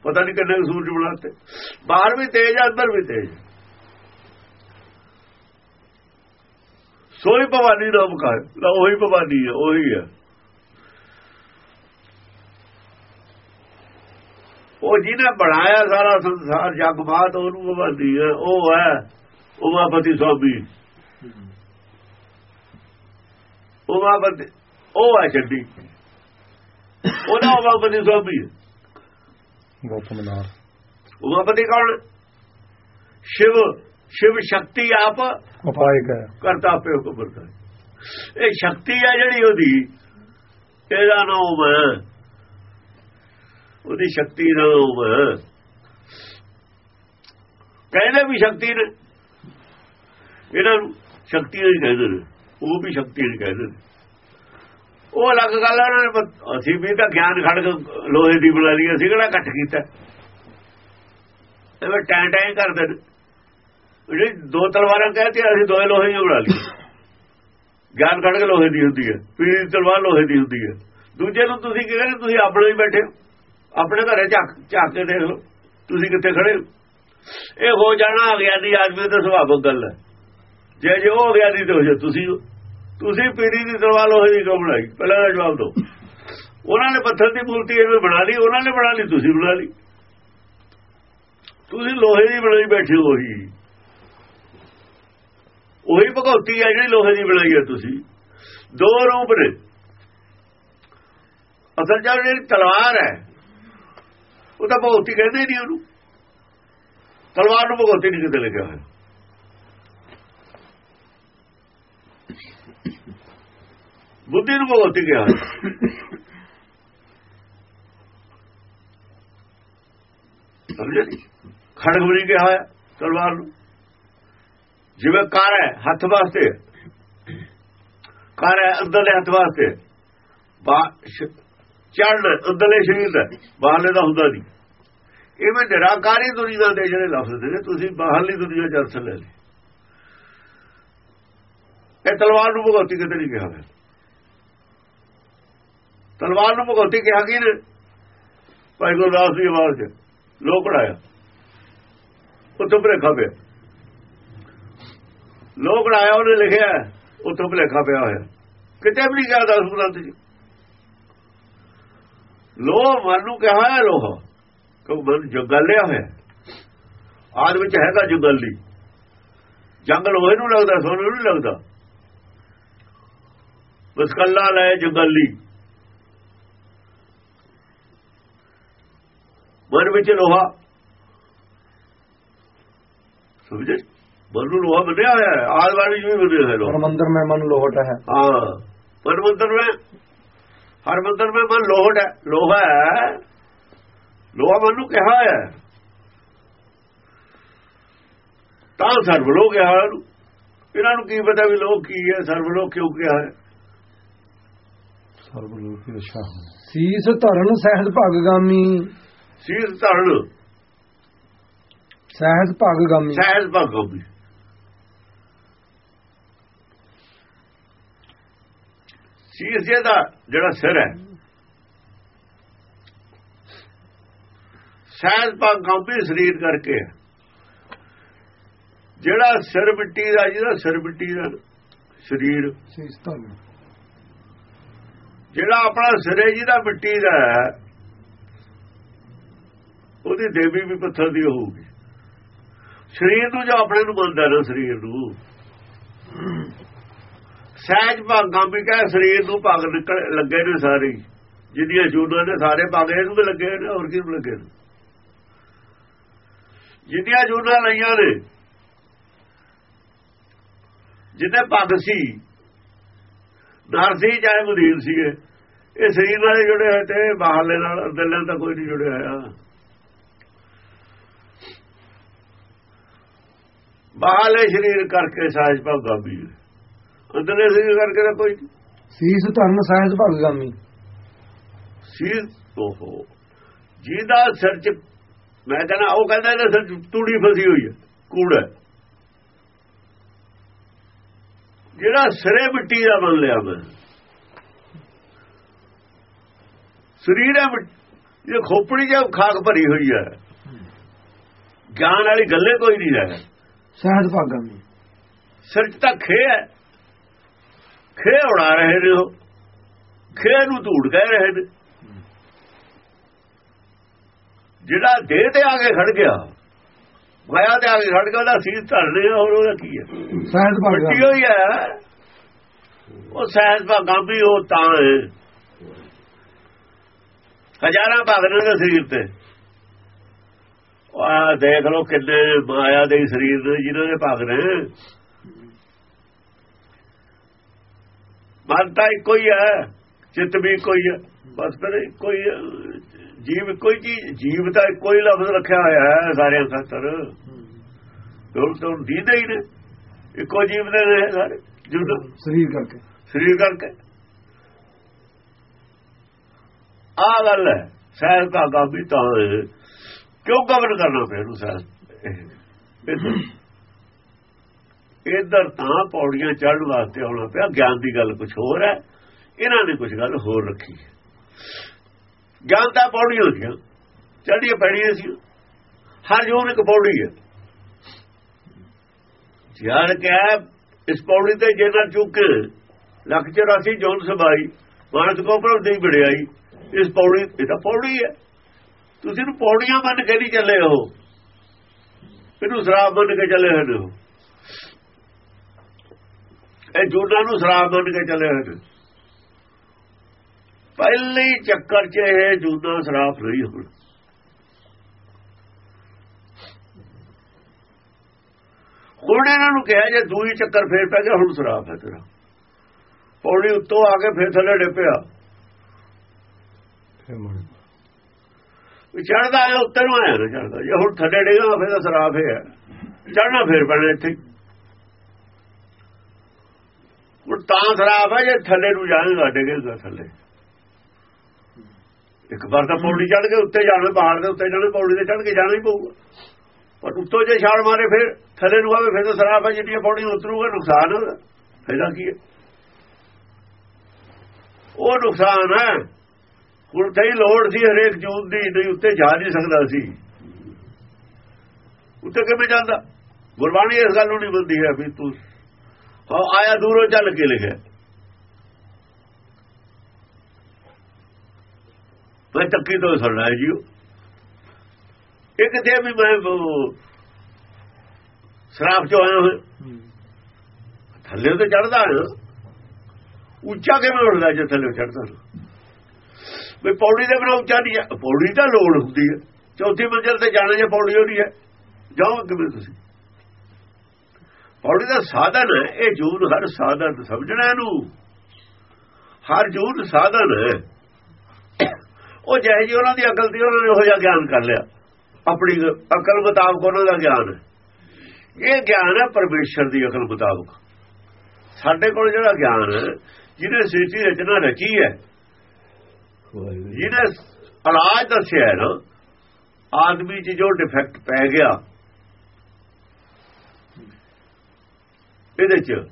ਪਤਾ ਨਹੀਂ ਕਿੰਨੇ ਕੁ ਸੂਰਜ ਬਣਾਤੇ ਬਾਹਰ ਵੀ ਤੇਜ ਆ, ਅੰਦਰ ਵੀ ਤੇਜ। ਸੋਈ ਭਵਾਨੀ ਨਾਮ ਕਾ ਲਾ ਉਹੀ ਭਵਾਨੀ ਹੈ ਉਹੀ ਹੈ। ਉਹ ਜਿਹਨੇ ਬਣਾਇਆ ਸਾਰਾ ਸੰਸਾਰ ਜਗ ਬਾਤ ਉਹਨੂੰ ਭਵਾਨੀ ਹੈ ਉਹ ਹੈ ਉਮਾਪਤੀ ਸਵਾਮੀ। ਉਮਾਪਤੀ ਉਹ ਹੈ ਛੱਡੀ। ਉਹਦਾ ਉਮਾਪਤੀ ਸਵਾਮੀ ਹੈ। ਗੌਤਮ ਨਾਰ। ਉਮਾਪਤੀ ਕੌਣ ਸ਼ਿਵ। ਸ਼ਿਵ ਸ਼ਕਤੀ ਆਪ ਉਪਾਇ ਹੈ ਕਰਤਾ ਪਿਓ ਕੋ ਵਰਤਾ ਇਹ ਸ਼ਕਤੀ ਹੈ ਜਿਹੜੀ ਉਹਦੀ ਇਹਦਾ ਨਾਮ ਹੈ ਉਹਦੀ ਸ਼ਕਤੀ ਦਾ ਨਾਮ ਹੈ। ਕਹਿੰਦੇ ਵੀ ਸ਼ਕਤੀ ਨੇ। ਇਹਨਾਂ ਨੂੰ ਸ਼ਕਤੀ ਨਹੀਂ ਕਹਿੰਦੇ ਨੇ ਉਹ ਵੀ ਸ਼ਕਤੀ ਨਹੀਂ ਕਹਿੰਦੇ ਨੇ। ਉਹ ਅਲੱਗ ਗੱਲ ਹੈ ਉਹਨਾਂ ਨੇ ਪ- ਅਸੀਂ ਵੀ ਤਾਂ ਗਿਆਨ ਖੜ ਕੇ ਲੋਹੇ ਦੀ ਬਣਾ ਲਈ ਅਸੀਂ ਕਿਹੜਾ ਇਕੱਠ ਕੀਤਾ? ਐਵੇਂ ਟੈਂ ਟੈਂ ਕਰਦੇ ਨੇ। ਜਿਹੜੀ ਦੋ ਤਲਵਾਰਾਂ ਕਹਤੇ, ਅਸੀਂ ਦੋਏ ਲੋਹੇ ਦੀਆਂ ਬਣਾ ਲਈ ਗਿਆਨ ਕੱਢ ਕੇ ਲੋਹੇ ਦੀ ਹੁੰਦੀ ਹੈ ਪੀੜੀ ਦੀ ਤਲਵਾਰ ਲੋਹੇ ਦੀ ਹੁੰਦੀ ਹੈ। ਦੂਜੇ ਨੂੰ ਤੁਸੀਂ ਕੀ ਕਹਿੰਦੇ, ਤੁਸੀਂ ਆਪਣੇ ਹੀ ਬੈਠੇ ਹੋ। ਆਪਣੇ ਘਰੇ ਝਾਕ ਝਾਕ ਕੇ ਦੇਖ ਲਓ, ਤੁਸੀਂ ਕਿੱਥੇ ਖੜੇ ਹੋ। ਇਹ ਹੋ ਜਾਣਾ ਅਗਿਆਨੀ ਆਦਮੀ ਦਾ ਸੁਭਾਵਕ ਗੱਲ ਹੈ। ਜੇ ਜੇ ਉਹ ਅਗਿਆਨੀ ਤੇ ਹੋ ਜਾ ਤੁਸੀਂ ਤੁਸੀਂ ਪੀੜੀ ਦੀ ਤਲਵਾਰ ਲੋਹੇ ਦੀ ਕਿਉਂ ਬਣਾਈ? ਪਹਿਲਾਂ ਦਾ ਜਵਾਬ ਦਿਓ। ਉਹਨਾਂ ਨੇ ਪੱਥਰ ਦੀ ਮੂਰਤੀ ਐਵੇਂ ਬਣਾ ਲਈ, ਉਹਨਾਂ ਨੇ ਬਣਾ ਲਈ, ਤੁਸੀਂ ਬਣਾ ਲਈ। ਤੁਸੀਂ ਲੋਹੇ ਦੀ ਬਣਾਈ ਬੈਠੇ ਹੋ ਹੀ ਉਹੀ ਭਗਉਤੀ ਹੈ ਜਿਹੜੀ ਲੋਹੇ ਦੀ ਬਣਾਈ ਹੈ ਤੁਸੀਂ। ਦੋ ਰੂਪ ਨੇ। ਅਸਲ ਚ ਜਿਹੜੀ ਤਲਵਾਰ ਹੈ, ਉਹ ਤਾਂ ਭਗਉਤੀ ਕਹਿੰਦੇ ਨਹੀਂ ਉਹਨੂੰ। ਤਲਵਾਰ ਨੂੰ ਭਗਉਤੀ ਨਹੀਂ ਕਿਤੇ ਲੱਗਿਆ ਹੋਇਆ। ਬੁੱਧੀ ਨੂੰ ਭਗਉਤੀ ਕਿਹਾ ਹੋਇਆ। ਸਮਝੇ? ਖੜਗ ਵੀ ਕਿਹਾ ਹੋਇਆ ਤਲਵਾਰ ਨੂੰ। ਜਿਵੇਂ ਕਾਰ ਹੈ, ਹੱਥ ਵਾਸਤੇ। ਕਾਰ ਹੈ, ਅੰਦਰਲੇ ਹੱਥ ਵਾਸਤੇ। ਬਾ ਅੰਦਰਲੇ ਸਰੀਰ ਦਾ, ਬਾਹਰਲੇ ਦਾ ਹੁੰਦਾ ਨਹੀਂ। ਇਹ ਮੈਂ ਨਿਰਾਕਾਰੀ ਦੁਨੀਆ ਦੇ ਜਿਹੜੇ ਲਫ਼ਜ਼ ਨੇ, ਤੁਸੀਂ ਬਾਹਰਲੀ ਦੁਨੀਆ ਚ ਅਰਥ ਲੈ ਲਏ ਇਹ ਤਲਵਾਰ ਨੂੰ ਭਗਵਤੀ ਕਿਤੇ ਨਹੀਂ ਕਿਹਾ ਹੋਇਆ ਤਲਵਾਰ ਨੂੰ ਭਗਵਤੀ ਕਿਹਾ ਕੀ ਭਾਈ ਗੁਰਦਾਸ ਦੀ ਆਵਾਜ਼ ਚ ਲੋਕੜਾਇਆ ਉੱਥੋਂ ਭਲੇਖਾ ਪਿਆ ਲੋਕੜਾਇਆ ਉਹਨੇ ਲਿਖਿਆ ਉੱਥੋਂ ਭਲੇਖਾ ਪਿਆ ਹੋਇਆ। ਕਿਤੇ ਵੀ ਨਹੀਂ ਗਿਆ ਦਸ ਗ੍ਰੰਥ ਜੀ ਲੋਹ ਮਨ ਨੂੰ ਕਿਹਾ ਹੈ ਲੋਹ। ਕਿਉਂ ਮਨ ਜਗਲਿਆ ਹੋਇਆ। ਆਦ ਵਿੱਚ ਹੈਗਾ ਜਗਲੀ ਜੰਗਲ ਲੋਹੇ ਨੂੰ ਲੱਗਦਾ, ਸੋਨੇ ਨੂੰ ਨਹੀਂ ਲੱਗਦਾ। ਬਸ ਕੱਲਾ ਲੈ ਜਗਲੀ ਮਨ ਵਿੱਚ ਲੋਹਾ। ਸਮਝੇ? ਮਨ ਨੂੰ ਲੋਹਾ ਬਣਿਆ ਹੋਇਆ ਹੈ ਆਦ ਵਾਲੀ ਵੀ ਬਣਿਆ ਹੋਇਆ ਲੋਹਾ। ਮੰਦਰ ਮੈਂ ਮਨ ਲੋਹਟ ਹੈ। ਹਾਂ ਮਨ ਮੰਦਰ में ਹਰ ਮੰਦਰ में ਮਨ ਲੋਹਟ ਹੈ ਲੋਹਾ ਹੈ। ਲੋਹਾ ਮਨ ਨੂੰ ਕਿਹਾ ਹੈ। ਤਾਂ ਸਰਬ ਲੋਕ ਕਿਹਾ ਇਹਨੂੰ। ਇਹਨਾਂ ਨੂੰ ਕੀ ਪਤਾ ਵੀ ਲੋਕ ਕੀ ਹੈ ਸਰਬ ਲੋਕ ਕਿਉਂ ਕਿਹਾ ਹੈ? ਸਰਬ ਲੋਕੀ ਰਛਾ ਸੀਸ ਧਰਨ ਸਹਿਜ ਭਗਗਾਮੀ। ਸੀਸ ਧਰਨ ਸਹਿਜ ਭਗਗਾਮੀ। ਸਹਿਜ ਭਗਵੀ ਸੀਸ ਜਿਹਦਾ ਜਿਹੜਾ ਸਿਰ ਹੈ। ਸਹਿਜ ਭਗਵੀ ਸਰੀਰ ਕਰਕੇ। ਹੈ। ਜਿਹੜਾ ਸਿਰ ਮਿੱਟੀ ਦਾ ਜਿਹਦਾ ਸਿਰ ਮਿੱਟੀ ਦਾ ਸਰੀਰ। ਸੀਸ ਜਿਹੜਾ ਆਪਣਾ ਸਿਰੇ ਜਿਹਦਾ ਮਿੱਟੀ ਦਾ ਹੈ ਉਹਦੀ ਦੇਵੀ ਵੀ ਪੱਥਰ ਦੀ ਹੋਊਗੀ। ਸਰੀਰ ਨੂੰ ਜੋ ਆਪਣੇ ਨੂੰ ਮੰਨਦਾ ਨਾ ਸਰੀਰ ਨੂੰ। ਸਹਿਜ ਭਾਗਾਂ ਵੀ ਕਹੇ ਸਰੀਰ ਨੂੰ ਭਾਗ ਨਿਕਲ ਲੱਗੇ ਨੇ ਸਾਰੇ ਹੀ। ਜਿਹਦੀਆਂ ਜੂਨਾਂ ਨੇ ਸਾਰੇ ਭਾਗ ਇਹਨੂੰ ਵੀ ਲੱਗੇ ਨੇ, ਹੋਰ ਕਿਹਨੂੰ ਲੱਗੇ ਨੇ? ਜਿਹਦੀਆਂ ਜੂਨਾਂ ਲਈਆਂ ਨੇ ਜਿਹਦੇ ਪੱਗ ਸੀ, ਨਰਸੀ ਚਾਹੇ ਮੁਦੀਰ ਸੀਗੇ, ਇਹ ਸਰੀਰ ਨਾਲ ਜੁੜੇ ਹੋਏ ਤੇ ਬਾਹਰਲੇ ਨਾਲ, ਅੰਦਰਲੇ ਤਾਂ ਕੋਈ ਨਹੀਂ ਜੁੜਿਆ ਹੋਇਆ। ਬਾਹਰਲੇ ਸਰੀਰ ਕਰਕੇ ਸਾਜ ਭਗਵਾ ਵੀ ਅੰਦਰਲੇ ਸਰੀਰ ਕਰਕੇ ਤਾਂ ਕੋਈ ਸੀਸ ਧਰਨ ਸਹਿਜ ਭਗਗਾਮੀ ਸੀਰ ਓਹੋ। ਜਿਹਦਾ ਸਿਰ ਚ ਮੈਂ ਕਹਿੰਦਾ ਉਹ ਕਹਿੰਦਾ ਇਹਦੇ ਸਿਰ ਤੂੜੀ ਫਸੀ ਹੋਈ ਹੈ ਕੂੜਾ ਜਿਹੜਾ ਸਿਰੇ ਮਿੱਟੀ ਦਾ ਬਣ ਲਿਆ ਮੈਂ। ਸਰੀਰ ਹੈ ਇਹ ਖੋਪੜੀ ਜਾਂ ਖਾਕ ਭਰੀ ਹੋਈ ਹੈ। ਗਿਆਨ ਵਾਲੀ ਗੱਲੇ ਕੋਈ ਨਹੀਂ ਹੈ। ਸਹਿਜ ਭਗਗਾਮੀ ਸਿਰ 'ਚ ਤਾਂ ਖੇ ਹੈ। ਖੇ ਉਡਾ ਰਹੇ ਨੇ ਉਹ। ਖੇ ਨੂੰ ਧੂੜ ਕਹਿ ਰਹੇ ਨੇ। ਜਿਹੜਾ ਦੇਹ ਤੇ ਆ ਕੇ ਖੜ ਗਿਆ ਮਾਇਆ ਤੇ ਆ ਕੇ ਖੜ ਗਿਆ ਉਹਦਾ ਸੀਸ ਧਰਨੇ ਹੋਰ ਉਹਦਾ ਕੀ ਹੈ? ਸਹਿਜ ਮਿੱਟੀ ਭਗਗਾਮੀ ਹੋਈ ਹੈ। ਉਹ ਸਹਿਜ ਭਾਗਾਂ ਵੀ ਉਹ ਤਾਂ ਹੈ। ਹਜ਼ਾਰਾਂ ਭਾਗ ਨੇ ਉਹਦੇ ਸਰੀਰ ਤੇ। ਆ ਦੇਖ ਲਓ ਕਿੰਨੇ ਮਾਇਆ ਦੇ ਸਰੀਰ ਨੇ ਜਿਨ੍ਹਾਂ ਦੇ ਭਾਗ ਨੇ। ਮਨ ਤਾਂ ਇੱਕੋ ਹੀ ਹੈ ਚਿੱਤ ਵੀ ਇੱਕੋ ਹੀ ਬਸ ਫਿਰ ਹੈ। ਜੀਵ ਕੋਈ ਚੀਜ਼ ਜੀਵ ਤਾਂ ਇੱਕੋ ਹੀ ਲਫ਼ਜ਼ ਰੱਖਿਆ ਹੋਇਆ ਹੈ ਸਾਰਿਆਂ ਖਾਤਰ ਹੁਣ ਤੋਂ ਦੀਦੇ ਹੀ ਨੇ ਇੱਕੋ ਜੀਵ ਦੇ ਨੇ ਸਾਰੇ ਜੁਦ ਸਰੀਰ ਕਰਕੇ ਸਰੀਰ ਕਰਕੇ ਆ ਗੱਲ ਹੈ ਸਹਿਜ ਭਾਗਾ ਵੀ ਤਾਂ। ਕਿਉਂ ਕਵਰ ਕਰਨਾ ਪਿਆ ਨੂੰ ਸਹਿਜ ਇਧਰ ਤਾਂ ਪੌੜੀਆਂ ਚੜ੍ਹਨ ਵਾਸਤੇ ਆਉਣਾ ਪਿਆ, ਗਿਆਨ ਦੀ ਗੱਲ ਕੁਝ ਹੋਰ ਹੈ। ਇਹਨਾਂ ਨੇ ਕੁਝ ਗੱਲ ਹੋਰ ਰੱਖੀ। ਗਿਆਨ ਤਾਂ ਪੌੜੀਆਂ ਹੁੰਦੀਆਂ ਚੜ੍ਹਦੀਆਂ ਪੈਣੀਆਂ ਸੀ ਹਰ ਜੋਨ ਇੱਕ ਪੌੜੀ ਹੈ। ਯਾਰ ਕਹਿ, ਇਸ ਪੌੜੀ ਤੇ ਜੇ ਨਾ ਚੁੱਕ ਲੱਖ 84 ਜੋਨ ਸਬਾਈ, ਮਾਨਸ ਕੋਪਰ ਦੀ ਬੜਿਆਈ ਇਸ ਪੌੜੀ, ਇਹ ਤਾਂ ਪੌੜੀ ਹੈ। ਤੁਸੀਂ ਨੂੰ ਪੌੜੀਆਂ ਮੰਨ ਕੇ ਨਹੀਂ ਚੱਲੇ ਹੋ। ਇਹਨੂੰ ਸ਼ਰਾਬ ਮੰਨ ਕੇ ਚੱਲੇ ਹੋ। ਇਹ ਜੋਨਾਂ ਨੂੰ ਸ਼ਰਾਬ ਮੰਨ ਕੇ ਚੱਲੇ ਹੋਏ ਨੇ ਪਹਿਲੇ ਚੱਕਰ 'ਚ ਇਹ ਜੂਨਾ ਸ਼ਰਾਬ ਨਹੀਂ ਹੁਣ। ਹੁਣ ਇਹਨਾਂ ਨੂੰ ਕਿਹਾ ਜੇ ਦੂਈ ਚੱਕਰ ਫੇਰ ਪੈ ਗਿਆ ਹੁਣ ਸ਼ਰਾਬ ਹੈ ਤੇਰਾ। ਪੌੜੀ ਉੱਤੋਂ ਆ ਕੇ ਫੇਰ ਥੱਲੇ ਡਿੱਪਿਆ ਫਿਰ ਮੁੜ ਚੜਦਾ ਆਇਆ ਉੱਤੇ ਨੂੰ ਆਇਆ ਨਾ ਚੜਦਾ ਜੇ ਹੁਣ ਥੱਲੇ ਡੇਗਾ ਫੇਰ ਤਾਂ ਸ਼ਰਾਬ ਹੈ ਚੜਨਾ ਫੇਰ ਪੈਣਾ ਇੱਥੇ। ਹੁਣ ਤਾਂ ਖਰਾਬ ਹੈ, ਜੇ ਥੱਲੇ ਨੂੰ ਜਾਏਗਾ ਡੇਗੇਗਾ ਥੱਲੇ। ਇੱਕ ਵਾਰ ਤਾਂ ਪੌੜੀ ਚੜ ਕੇ ਉੱਤੇ ਜਾਣਾ, ਪਹਾੜ ਦੇ ਉੱਤੇ ਜਾਣਾ, ਪੌੜੀ ਤੇ ਚੜ ਕੇ ਜਾਣਾ ਹੀ ਪਊਗਾ। ਪਰ ਉੱਤੋਂ ਜੇ ਛਾਲ ਮਾਰੇ, ਫਿਰ ਥੱਲੇ ਨੂੰ ਆਵੇ, ਫਿਰ ਤਾਂ ਸ਼ਰਾਬ ਹੈ ਜਿੱਡੀਆਂ ਪੌੜੀਆਂ ਉਤਰੂਗਾ, ਨੁਕਸਾਨ ਉਹਦਾ ਫਾਇਦਾ ਕੀ ਹੈ? ਉਹ ਨੁਕਸਾਨ ਹੈ। ਹੁਣ ਕਈ ਲੋੜ ਸੀ ਹਰੇਕ ਜੂਨ ਦੀ, ਨਹੀਂ ਉੱਤੇ ਜਾ ਨਹੀਂ ਸਕਦਾ ਸੀ। ਉੱਤੇ ਕਿਵੇਂ ਜਾਂਦਾ? ਗੁਰਬਾਣੀ ਇਸ ਗੱਲ ਨੂੰ ਨਹੀਂ ਬੰਦੀ ਹੈ ਵੀ ਤੂੰ ਹਾਂ, ਆਇਆ ਦੂਰੋਂ ਚੱਲ ਕੇ ਲਿਖਿਆ। ਮੈਂ ਤੱਕੀ ਤੋਂ ਸੁਣਨਾ ਹੈ ਜੀਓ। ਇੱਕ ਤੇ ਵੀ ਮੈਂ ਸ਼ਰਾਬ ਚੋਂ ਆਇਆ ਹੋਇਆ। ਥੱਲੇ ਤੇ ਚੜਦਾ ਹੈ। ਉੱਚਾ ਕਿਵੇਂ ਉੱਠਦਾ ਜੇ ਥੱਲੇ ਚੜਦਾ ਵੀ ਪੌੜੀ ਦੇ ਬਿਨਾਂ ਉੱਚਾ ਨਹੀਂ ਹੈ। ਪੌੜੀ ਤਾਂ ਲੋੜ ਹੁੰਦੀ ਹੈ। ਚੌਥੀ ਮੰਜ਼ਲ ਤੇ ਜਾਣਾ ਜੇ ਪੌੜੀ ਹੋਣੀ ਹੈ। ਜਾਓ ਕਿਵੇਂ ਤੁਸੀਂ ਪੌੜੀ ਦਾ ਸਾਧਨ ਹੈ ਇਹ ਜੂਨ ਹਰ ਸਾਧਨ ਸਮਝਣਾ ਇਹਨੂੰ। ਹਰ ਜੂਨ ਸਾਧਨ। ਹੈ ਉਹ ਜਿਹੇ ਜੀ ਉਹਨਾਂ ਦੀ ਅਕਲ ਦੀ ਉਹਨਾਂ ਨੇ ਉਹ ਜਿਹਾ ਗਿਆਨ ਕਰ ਲਿਆ। ਆਪਣੀ ਅਕਲ ਮੁਤਾਬਕ ਉਹਨਾਂ ਦਾ ਗਿਆਨ। ਇਹ ਗਿਆਨ ਹੈ ਪਰਮੇਸ਼ਰ ਦੀ ਅਕਲ ਮੁਤਾਬਕ। ਸਾਡੇ ਕੋਲ ਜਿਹੜਾ ਗਿਆਨ ਹੈ, ਜਿਹਨੇ ਸ੍ਰਿਸ਼ਟੀ ਰਚਨਾ ਰਚੀ ਹੈ, ਜਿਹਨੇ ਇਲਾਜ ਦੱਸਿਆ ਨਾ, ਆਦਮੀ 'ਚ ਜੋ ਡਿਫੈਕਟ ਪੈ ਗਿਆ ਇਹਦੇ 'ਚ।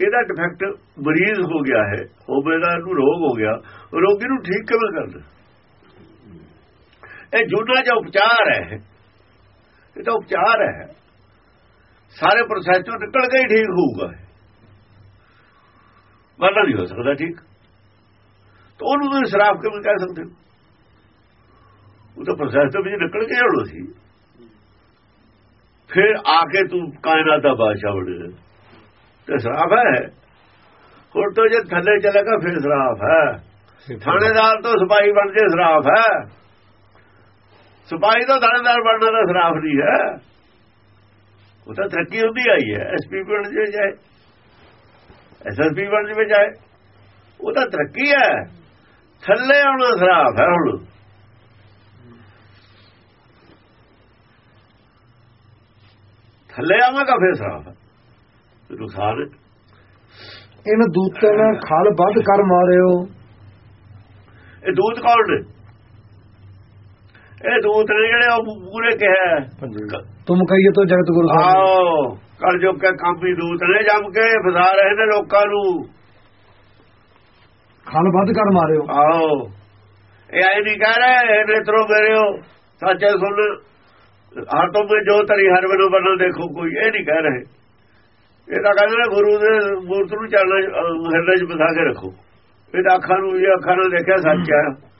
ਇਹਦਾ ਡਿਫੈਕਟ ਮਰੀਜ਼ ਹੋ ਗਿਆ ਹੈ ਹੋਵੇ ਦਾ ਇਹਨੂੰ ਰੋਗ ਹੋ ਗਿਆ, ਰੋਗੀ ਨੂੰ ਠੀਕ ਕਿਵੇਂ ਕਰਨਾ? ਇਹ ਜੁਨਾ ਜਿਹਾ ਉਪਚਾਰ ਹੈ? ਇਹ ਤਾਂ ਉਪਚਾਰ ਹੈ। ਸਾਰੇ ਪ੍ਰੋਸੈਸ ਤੋਂ ਨਿਕਲ ਕੇ ਹੀ ਠੀਕ ਹੋਊਗਾ। ਵਰਨਾ ਨਹੀਂ ਹੋ ਸਕਦਾ ਠੀਕ। ਤਾਂ ਉਹਨੂੰ ਤੁਸੀਂ ਸ਼ਰਾਬ ਕਿਵੇਂ ਕਹਿ ਸਕਦੇ ਹੋ? ਉਹ ਤਾਂ ਪ੍ਰੋਸੈਸ ਤੋਂ ਵੀ ਨਿਕਲ ਕੇ ਆਉਣਾ ਸੀ। ਫਿਰ ਆ ਕੇ ਤੂੰ ਕਾਇਨਾਤ ਦਾ ਬਾਦਸ਼ਾਹ ਬਣ ਤੇ ਸ਼ਰਾਬ ਹੈ। ਹੁਣ ਤੋਂ ਜੇ ਥੱਲੇ ਚਲੇਗਾ ਫਿਰ ਸ਼ਰਾਬ ਹੈ। ਥਾਣੇਦਾਰ ਤੋਂ ਸਿਪਾਹੀ ਬਣ ਕੇ ਸ਼ਰਾਬ ਹੈ। ਸਿਪਾਹੀ ਤੋਂ ਥਾਣੇਦਾਰ ਬਣਨਾ ਦਾ ਸ਼ਰਾਬ ਨਹੀਂ ਹੈ। ਉਹ ਤਾਂ ਤਰੱਕੀ ਹੁੰਦੀ ਆਈ ਹੈ। ਐਸਪੀ ਬਣ ਜੇ ਜਾਏ। ਐਸਐਸਪੀ ਬਣ ਜੇ ਜਾਏ। ਉਹ ਤਾਂ ਤਰੱਕੀ ਹੈ। ਥੱਲੇ ਆਉਣਾ ਸ਼ਰਾਬ ਹੈ ਹੁਣ। ਥੱਲੇ ਆਵਾਂਗਾ ਫਿਰ ਹੈ ਨੁਕਸਾਨ ਇਹਨਾਂ ਦੂਤਾਂ ਨੇ ਖਲ ਵੱਧ ਕਰ ਮਾਰਿਓ। ਇਹ ਦੂਤ ਕੌਣ ਨੇ? ਇਹ ਦੂਤ ਨੇ ਜਿਹੜੇ ਉਹ ਪੂਰੇ ਕਿਹਾ ਤੁਮ ਕਹੀਏ ਤੋ ਜਗਤ ਗੁਰੂ ਆਓ ਕਲ ਜੋ ਕੇ ਕਾਂਪੀ ਦੂਤ ਨੇ ਜੰਮ ਕੇ ਫਸਾ ਰਹੇ ਨੇ ਲੋਕਾਂ ਨੂੰ। ਖਲ ਵੱਧ ਕਰ ਮਾਰਿਓ। ਆਓ। ਇਹ ਆਈ ਨਹੀਂ ਕਹਿ ਰਹੇ ਇਹ ਨੇਤਰੋ ਮੇਰਿਓ ਸੱਚੇ ਸੁਣ। ਹਰ ਤੋਂ ਮੈਂ ਜੋ ਤਰੀ ਹਰ ਵੇਲੇ ਬੰਨੋ ਦੇਖੋ ਕੋਈ, ਇਹ ਨਹੀਂ ਕਹਿ ਰਹੇ। ਇਹ ਤਾਂ ਕਹਿੰਦੇ ਨੇ ਗੁਰੂ ਦੇ ਮੂਰਤ ਨੂੰ ਚੱਲਣਾ ਹਿਰਦੇ 'ਚ ਬਸਾ ਕੇ ਰੱਖੋ। ਇਹ ਤਾਂ ਅੱਖਾਂ ਨੂੰ, ਇਹ ਅੱਖਾਂ ਨਾਲ ਦੇਖਿਆ ਸੱਚ ਹੈ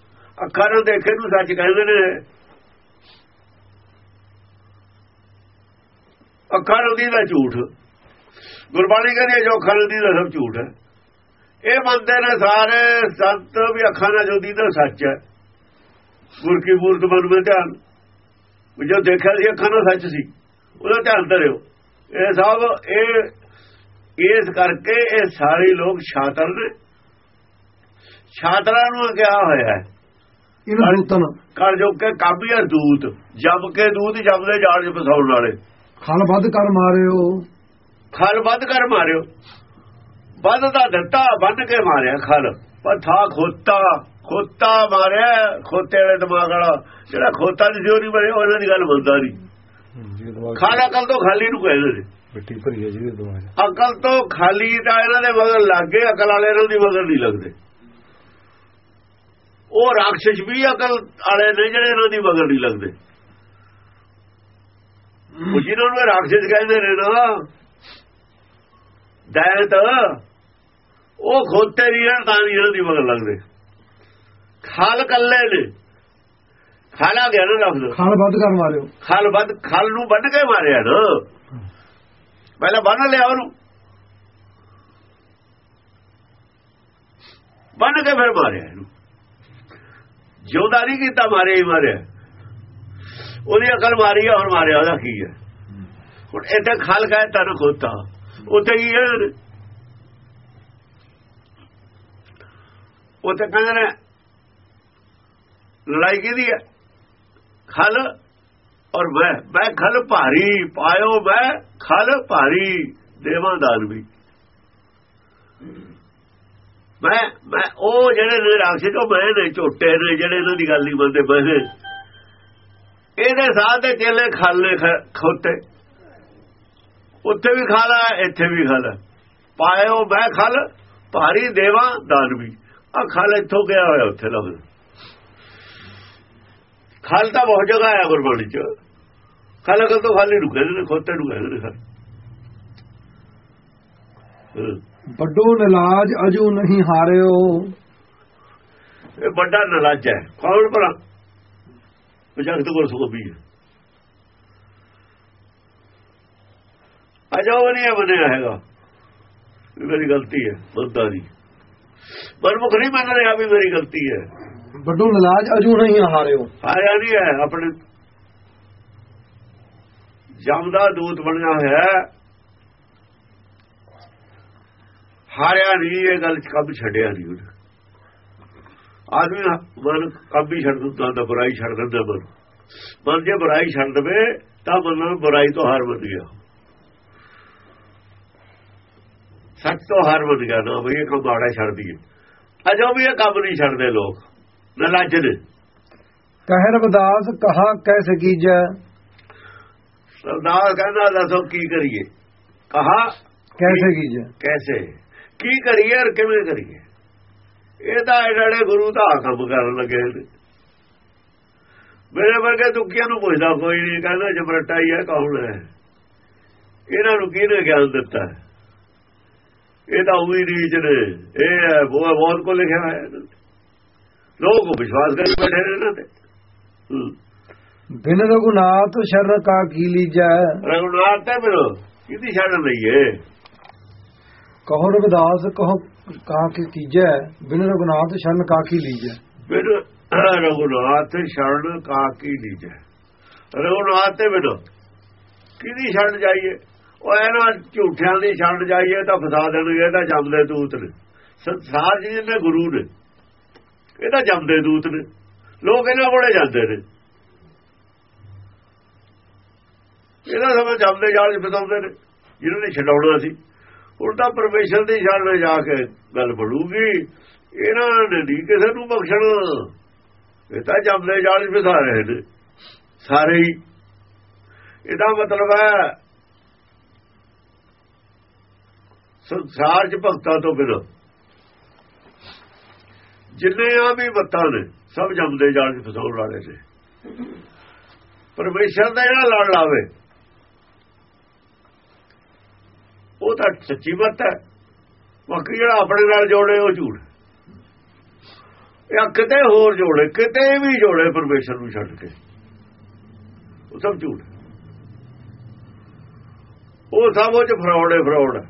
ਅੱਖਾਂ ਨਾਲ ਦੇਖੇ ਨੂੰ ਸੱਚ ਕਹਿੰਦੇ ਨੇ। ਅੱਖਾਂ ਨੂੰ ਦੀਦਾ ਝੂਠ। ਗੁਰਬਾਣੀ ਕਹਿੰਦੀ ਜੋ ਅੱਖਾਂ ਨੂੰ ਦੀਦਾ ਸਭ ਝੂਠ ਹੈ। ਇਹ ਮੰਨਦੇ ਨੇ ਸਾਰੇ ਸੰਤ ਵੀ ਅੱਖਾਂ ਨਾਲ ਜੋਦੀ ਦਾ ਸੱਚ ਹੈ। ਗੁਰ ਕੀ ਮੂਰਤ ਮਨ ਵਿੱਚ ਧਿਆਨ। ਜੋ ਦੇਖਿਆ ਸੀ ਅੱਖਾਂ ਨਾਲ ਸੱਚ ਸੀ ਉਹਦਾ ਧਿਆਨ ਧਰਿਓ ਇਹ ਸਭ ਇਹ ਇਸ ਕਰਕੇ ਇਹ ਸਾਰੇ ਲੋਕ ਛਾਤਰ ਨੇ। ਛਾਤਰਾਂ ਨੂੰ ਕਿਹਾ ਹੋਇਆ ਹੈ। ਇਹਨਾਂ ਕਰ ਜੋ ਕੇ ਕਾਬੀਆ ਦੂਤ ਜਬ ਕੇ ਦੂਤ ਜਬਦੇ ਜਾਲ ਚ ਫਸਾਉਣ ਵਾਲੇ। ਖਲ ਵੱਧ ਕਰ ਮਾਰਿਓ। ਖਲ ਵੱਧ ਕਰ ਮਾਰਿਓ। ਵੱਧ ਦਾ ਦਿੱਤਾ ਬੰਨ ਕੇ ਮਾਰਿਆ ਖਲ ਪਰ ਥਾ ਖੋਤਾ। ਖੋਤਾ ਮਾਰਿਆ ਖੋਤੇ ਵਾਲੇ ਦਿਮਾਗ ਵਾਲਾ। ਜਿਹੜਾ ਖੋਤਾ ਨਹੀਂ ਸੀ ਉਹ ਨਹੀਂ ਮਰਿਆ ਉਹਨਾਂ ਦੀ ਗੱਲ ਮੰਨਦਾ ਨਹੀਂ। ਖਾਲਾ ਕਲ ਤੋਂ ਖਾਲੀ ਨੂੰ ਕਹਿੰਦੇ ਨੇ ਮਿੱਟੀ ਭਰੀ ਹੈ ਜਿਹਦੇ ਦਿਮਾਗ ਅਕਲ ਤੋਂ ਖਾਲੀ ਤਾਂ ਇਹਨਾਂ ਦੇ ਮਗਰ ਲੱਗ ਗਏ ਅਕਲ ਵਾਲੇ ਇਹਨਾਂ ਦੀ ਮਗਰ ਨਹੀਂ ਲੱਗਦੇ। ਉਹ ਰਾਖਸ਼ ਵੀ ਅਕਲ ਵਾਲੇ ਨੇ ਜਿਹੜੇ ਇਹਨਾਂ ਦੀ ਮਗਰ ਨਹੀਂ ਲੱਗਦੇ। ਉਹ ਜਿਹਨਾਂ ਨੂੰ ਰਾਖਸ਼ ਕਹਿੰਦੇ ਨੇ ਨਾ ਦੈਤ ਉਹ ਖੋਤੇ ਨਹੀਂ ਤਾਂ ਨਹੀਂ ਇਹਨਾਂ ਦੀ ਮਗਰ ਲੱਗਦੇ। ਖਾਲ ਕੱਲੇ ਨੇ। ਖਾਲਾ ਗਿਆ ਨਾ ਲਫ਼ਜ਼ ਖਾਲ ਵੱਧ ਕਰ ਮਾਰਿਓ ਖਲ ਵੱਧ ਖਲ ਨੂੰ ਵੱਢ ਕੇ ਮਾਰਿਆ ਨਾ। ਪਹਿਲਾਂ ਬੰਨ ਲਿਆ ਉਹਨੂੰ। ਬੰਨ ਕੇ ਫਿਰ ਮਾਰਿਆ ਇਹਨੂੰ। ਜਿਉਂਦਾ ਨਹੀਂ ਕੀਤਾ ਮਾਰਿਆ ਹੀ ਮਾਰਿਆ। ਉਹਦੀ ਅਕਲ ਮਾਰੀ ਆ ਹੁਣ ਮਾਰਿਆ ਉਹਦਾ ਕੀ ਹੈ ਹੁਣ ਇੱਥੇ ਖਲ ਗਏ ਤਨ ਖੋਤਾ। ਉੱਥੇ ਕੀ ਹੈ ਉੱਥੇ ਕਹਿੰਦੇ ਨੇ ਲੜਾਈ ਕਿਹਦੀ ਹੈ? ਖਲ ਔਰ ਮੈਂ ਮੈਂ ਖਲ ਭਾਰੀ, ਪਾਇਓ ਮੈਂ ਖਲ ਭਾਰੀ, ਦੇਵਾਂ ਦਾਨ ਵੀ। ਮੈਂ ਮੈਂ, ਉਹ ਜਿਹੜੇ ਨੇ ਉਹ ਤੋਂ ਮੈਂ ਨੇ, ਝੋਟੇ ਨੇ, ਜਿਹੜੇ ਇਹਨਾਂ ਦੀ ਗੱਲ ਨਹੀਂ ਮੰਨਦੇ ਬਸੇ ਇਹਦੇ ਸਾਥ ਦੇ ਚੇਲੇ ਖਲ ਨੇ ਖੋਤੇ। ਉੱਥੇ ਵੀ ਖਾਲਾ ਇੱਥੇ ਵੀ ਖਾਲਾ ਪਾਇਓ ਮੈਂ ਖਲ, ਭਾਰੀ, ਦੇਵਾਂ ਦਾਨ ਵੀ। ਆ ਖਲ ਇੱਥੋਂ ਗਿਆ ਹੋਇਆ, ਉੱਥੇ ਲਫ਼ਜ਼। ਖਲ ਤਾਂ ਬਹੁਤ ਜਗ੍ਹਾ ਹੈ ਗੁਰਬਾਣੀ ਚ। ਖਲ ਅਕਲ ਤੋਂ ਖਾਲੀ ਨੂੰ ਕਹਿੰਦੇ ਨੇ ਖੋਤੇ ਨੂੰ ਕਹਿੰਦੇ ਨੇ ਖਲ। ਵੱਡੋ ਨਲਾਜ ਅਜੂ ਨਹੀਂ ਹਾਰਿਓ। ਇਹ ਵੱਡਾ ਨਲਾਜ ਹੈ। ਕੌਣ ਭਲਾ? ਵਿਚਾਰ ਤੋਂ ਸੁਖਬੀ ਹੈ। ਅਜੋ ਨਹੀਂ ਬਣਿਆ ਹੈਗਾ। ਮੇਰੀ ਗਲਤੀ ਹੈ ਬੰਦਾ ਦੀ। ਮਨਮੁਖ ਨਹੀਂ ਮੰਨ ਰਿਹਾ ਵੀ ਮੇਰੀ ਗਲਤੀ ਹੈ। ਵੱਡੋ ਲਾਜ ਅਜੂ ਨਹੀਂ ਹਾਰਿਓ। ਹਾਰਿਆ ਨਹੀਂ ਹੈ, ਆਪਣੇ ਜਮ ਦਾ ਦੂਤ ਬਣਿਆ ਹੋਇਆ ਹਾਰਿਆ ਨਹੀਂ, ਇਹ ਗੱਲ ਕੱਬ ਛੱਡਿਆ ਨਹੀਂ ਉਹਨੇ। ਆਦਮੀ ਮਨ ਕੰਮ ਹੀ ਛੱਡ ਦਿੰਦਾ ਤਾਂ ਬੁਰਾਈ ਛੱਡ ਦਿੰਦਾ ਮਨ। ਮਨ ਜੇ ਬੁਰਾਈ ਛੱਡ ਦਵੇ, ਤਾਂ ਮਨ ਬੁਰਾਈ ਤੋਂ ਹਾਰ ਮੰਨ ਗਿਆ ਸੱਚ ਤੋਂ ਹਾਰ ਮੰਨ ਗਿਆ ਨਾ, ਬਈ ਇਹ ਕੰਮ ਬਾੜਾ ਛੱਡ ਦਈਏ ਅਜੋ ਵੀ ਇਹ ਕੰਮ ਨਹੀਂ ਛੱਡਦੇ ਲੋਕ। ਨੇ ਕਹਿ ਰਬਦਾਸ ਕਹਾ ਕੈਸੇ ਕੀਜੈ ਸਰਦਾਰ ਕਹਿੰਦਾ ਦੱਸੋ ਕੀ ਕਰੀਏ? ਕਹਾ ਕੈਸੇ ਕੀਜੈ ਕੈਸੇ? ਕੀ ਕਰੀਏ ਔਰ ਕਿਵੇਂ ਕਰੀਏ? ਇਹ ਤਾਂ ਜਿਹੜੇ ਗੁਰੂ ਦਾ ਕੰਮ ਕਰਨ ਲੱਗੇ ਨੇ। ਮੇਰੇ ਵਰਗੇ ਦੁੱਖੀਆਂ ਨੂੰ ਪੁੱਛਦਾ ਕੋਈ ਨਹੀਂ ਕਹਿੰਦਾ ਜਬਰਟਾ ਹੀ ਹੈ ਕੌਣ ਹੈ? ਇਹਨਾਂ ਨੂੰ ਕਿਹਨੇ ਗਿਆਨ ਦਿੱਤਾ? ਇਹ ਤਾਂ ਉਹੀ ਰੀਚ ਨੇ। ਇਹ ਹੈ ਬਹੁਤ ਕੋ ਲਿਖਿਆ ਹੋਇਆ। ਲੋਕ ਵਿਸ਼ਵਾਸ ਕਰੀ ਬੈਠੇ ਨੇ ਇਹਨਾਂ ਤੇ। ਬਿਨ ਰਘੁਨਾਥ ਸ਼ਰਨ ਕਾ ਕੀ ਲੀਜੈ? ਰਘੁਨਾਥ ਤੇ ਮਿਲੋ ਕਿਹਦੀ ਛੱਡ ਲਈਏ ਕਹੋ ਰਬਦਾਸ ਕਹੋ ਕਹਾ ਕਿ ਕੀਜੈ? ਬਿਨ ਰਘੁਨਾਥ ਸ਼ਰਨ ਕਾ ਕੀ ਲੀਜੈ? ਫਿਰ ਰਘੁਨਾਥ ਸ਼ਰਨ ਕਾ ਕੀ ਲੀਜੈ? ਰਘੁਨਾਥ ਤੇ ਬਿਨੋ। ਕਿਹਦੀ ਛੱਡ ਜਾਈਏ? ਉਹ ਇਹਨਾਂ ਝੂਠਿਆਂ ਦੀ ਛੱਡ ਜਾਈਏ ਤਾਂ ਫਸਾ ਦੇਣਗੇ ਤਾਂ ਜੰਮਦੇ ਦੂਤ ਨੇ। ਸੰਸਾਰ ਜੀ ਨੇ ਗੁਰੂ ਨੇ। ਇਹ ਤਾਂ ਜੰਮਦੇ ਦੂਤ ਨੇ। ਲੋਕ ਇਹਨਾਂ ਕੋਲੇ ਜਾਂਦੇ ਨੇ। ਇਹਦਾ ਸਮਾਂ ਜੰਮਦੇ ਜਾਲ ਚ ਫਸਾਉਂਦੇ ਨੇ, ਜਿਹਨਾਂ ਨੇ ਛਡਾਉਣਾ ਸੀ। ਹੁਣ ਤਾਂ ਪਰਮੇਸ਼ਰ ਦੀ ਸ਼ਰਨ ਜਾ ਕੇ ਗੱਲ ਬਣੂਗੀ। ਇਹਨਾਂ ਨੇ ਨਹੀਂ ਕਿਸੇ ਨੂੰ ਬਖਸ਼ਣਾ। ਇਹ ਤਾਂ ਜੰਮਦੇ ਜਾਲ ਚ ਫਸਾ ਰਹੇ ਨੇ, ਸਾਰੇ ਹੀ। ਇਹਦਾ ਮਤਲਬ ਹੈ, ਸੰਸਾਰ ਚ ਭਗਤਾਂ ਤੋਂ ਬਿਨਾਂ ਜਿੰਨੇ ਆ ਵੀ ਮੱਤਾਂ ਨੇ, ਸਭ ਜੰਮਦੇ ਜਾਣ ਚ ਫਸਾਉਣ ਵਾਲੇ ਨੇ। ਪਰਮੇਸ਼ਰ ਦਾ ਜਿਹੜਾ ਲੜ ਲਾਵੇ, ਉਹ ਤਾਂ ਸੱਚੀ ਬੱਤ ਹੈ। ਬਾਕੀ ਜਿਹੜਾ ਆਪਣੇ ਨਾਲ ਜੋੜੇ, ਉਹ ਝੂਠ ਜਾਂ ਕਿਤੇ ਹੋਰ ਜੋੜੇ, ਕਿਤੇ ਵੀ ਜੋੜੇ ਪਰਮੇਸ਼ਰ ਨੂੰ ਛੱਡ ਕੇ। ਉਹ ਸਭ ਝੂਠ ਉਹ ਸਭ ਉਹ ਚ ਫਰਾਡ ਹੈ। ਫਰਾਡ ਹੈ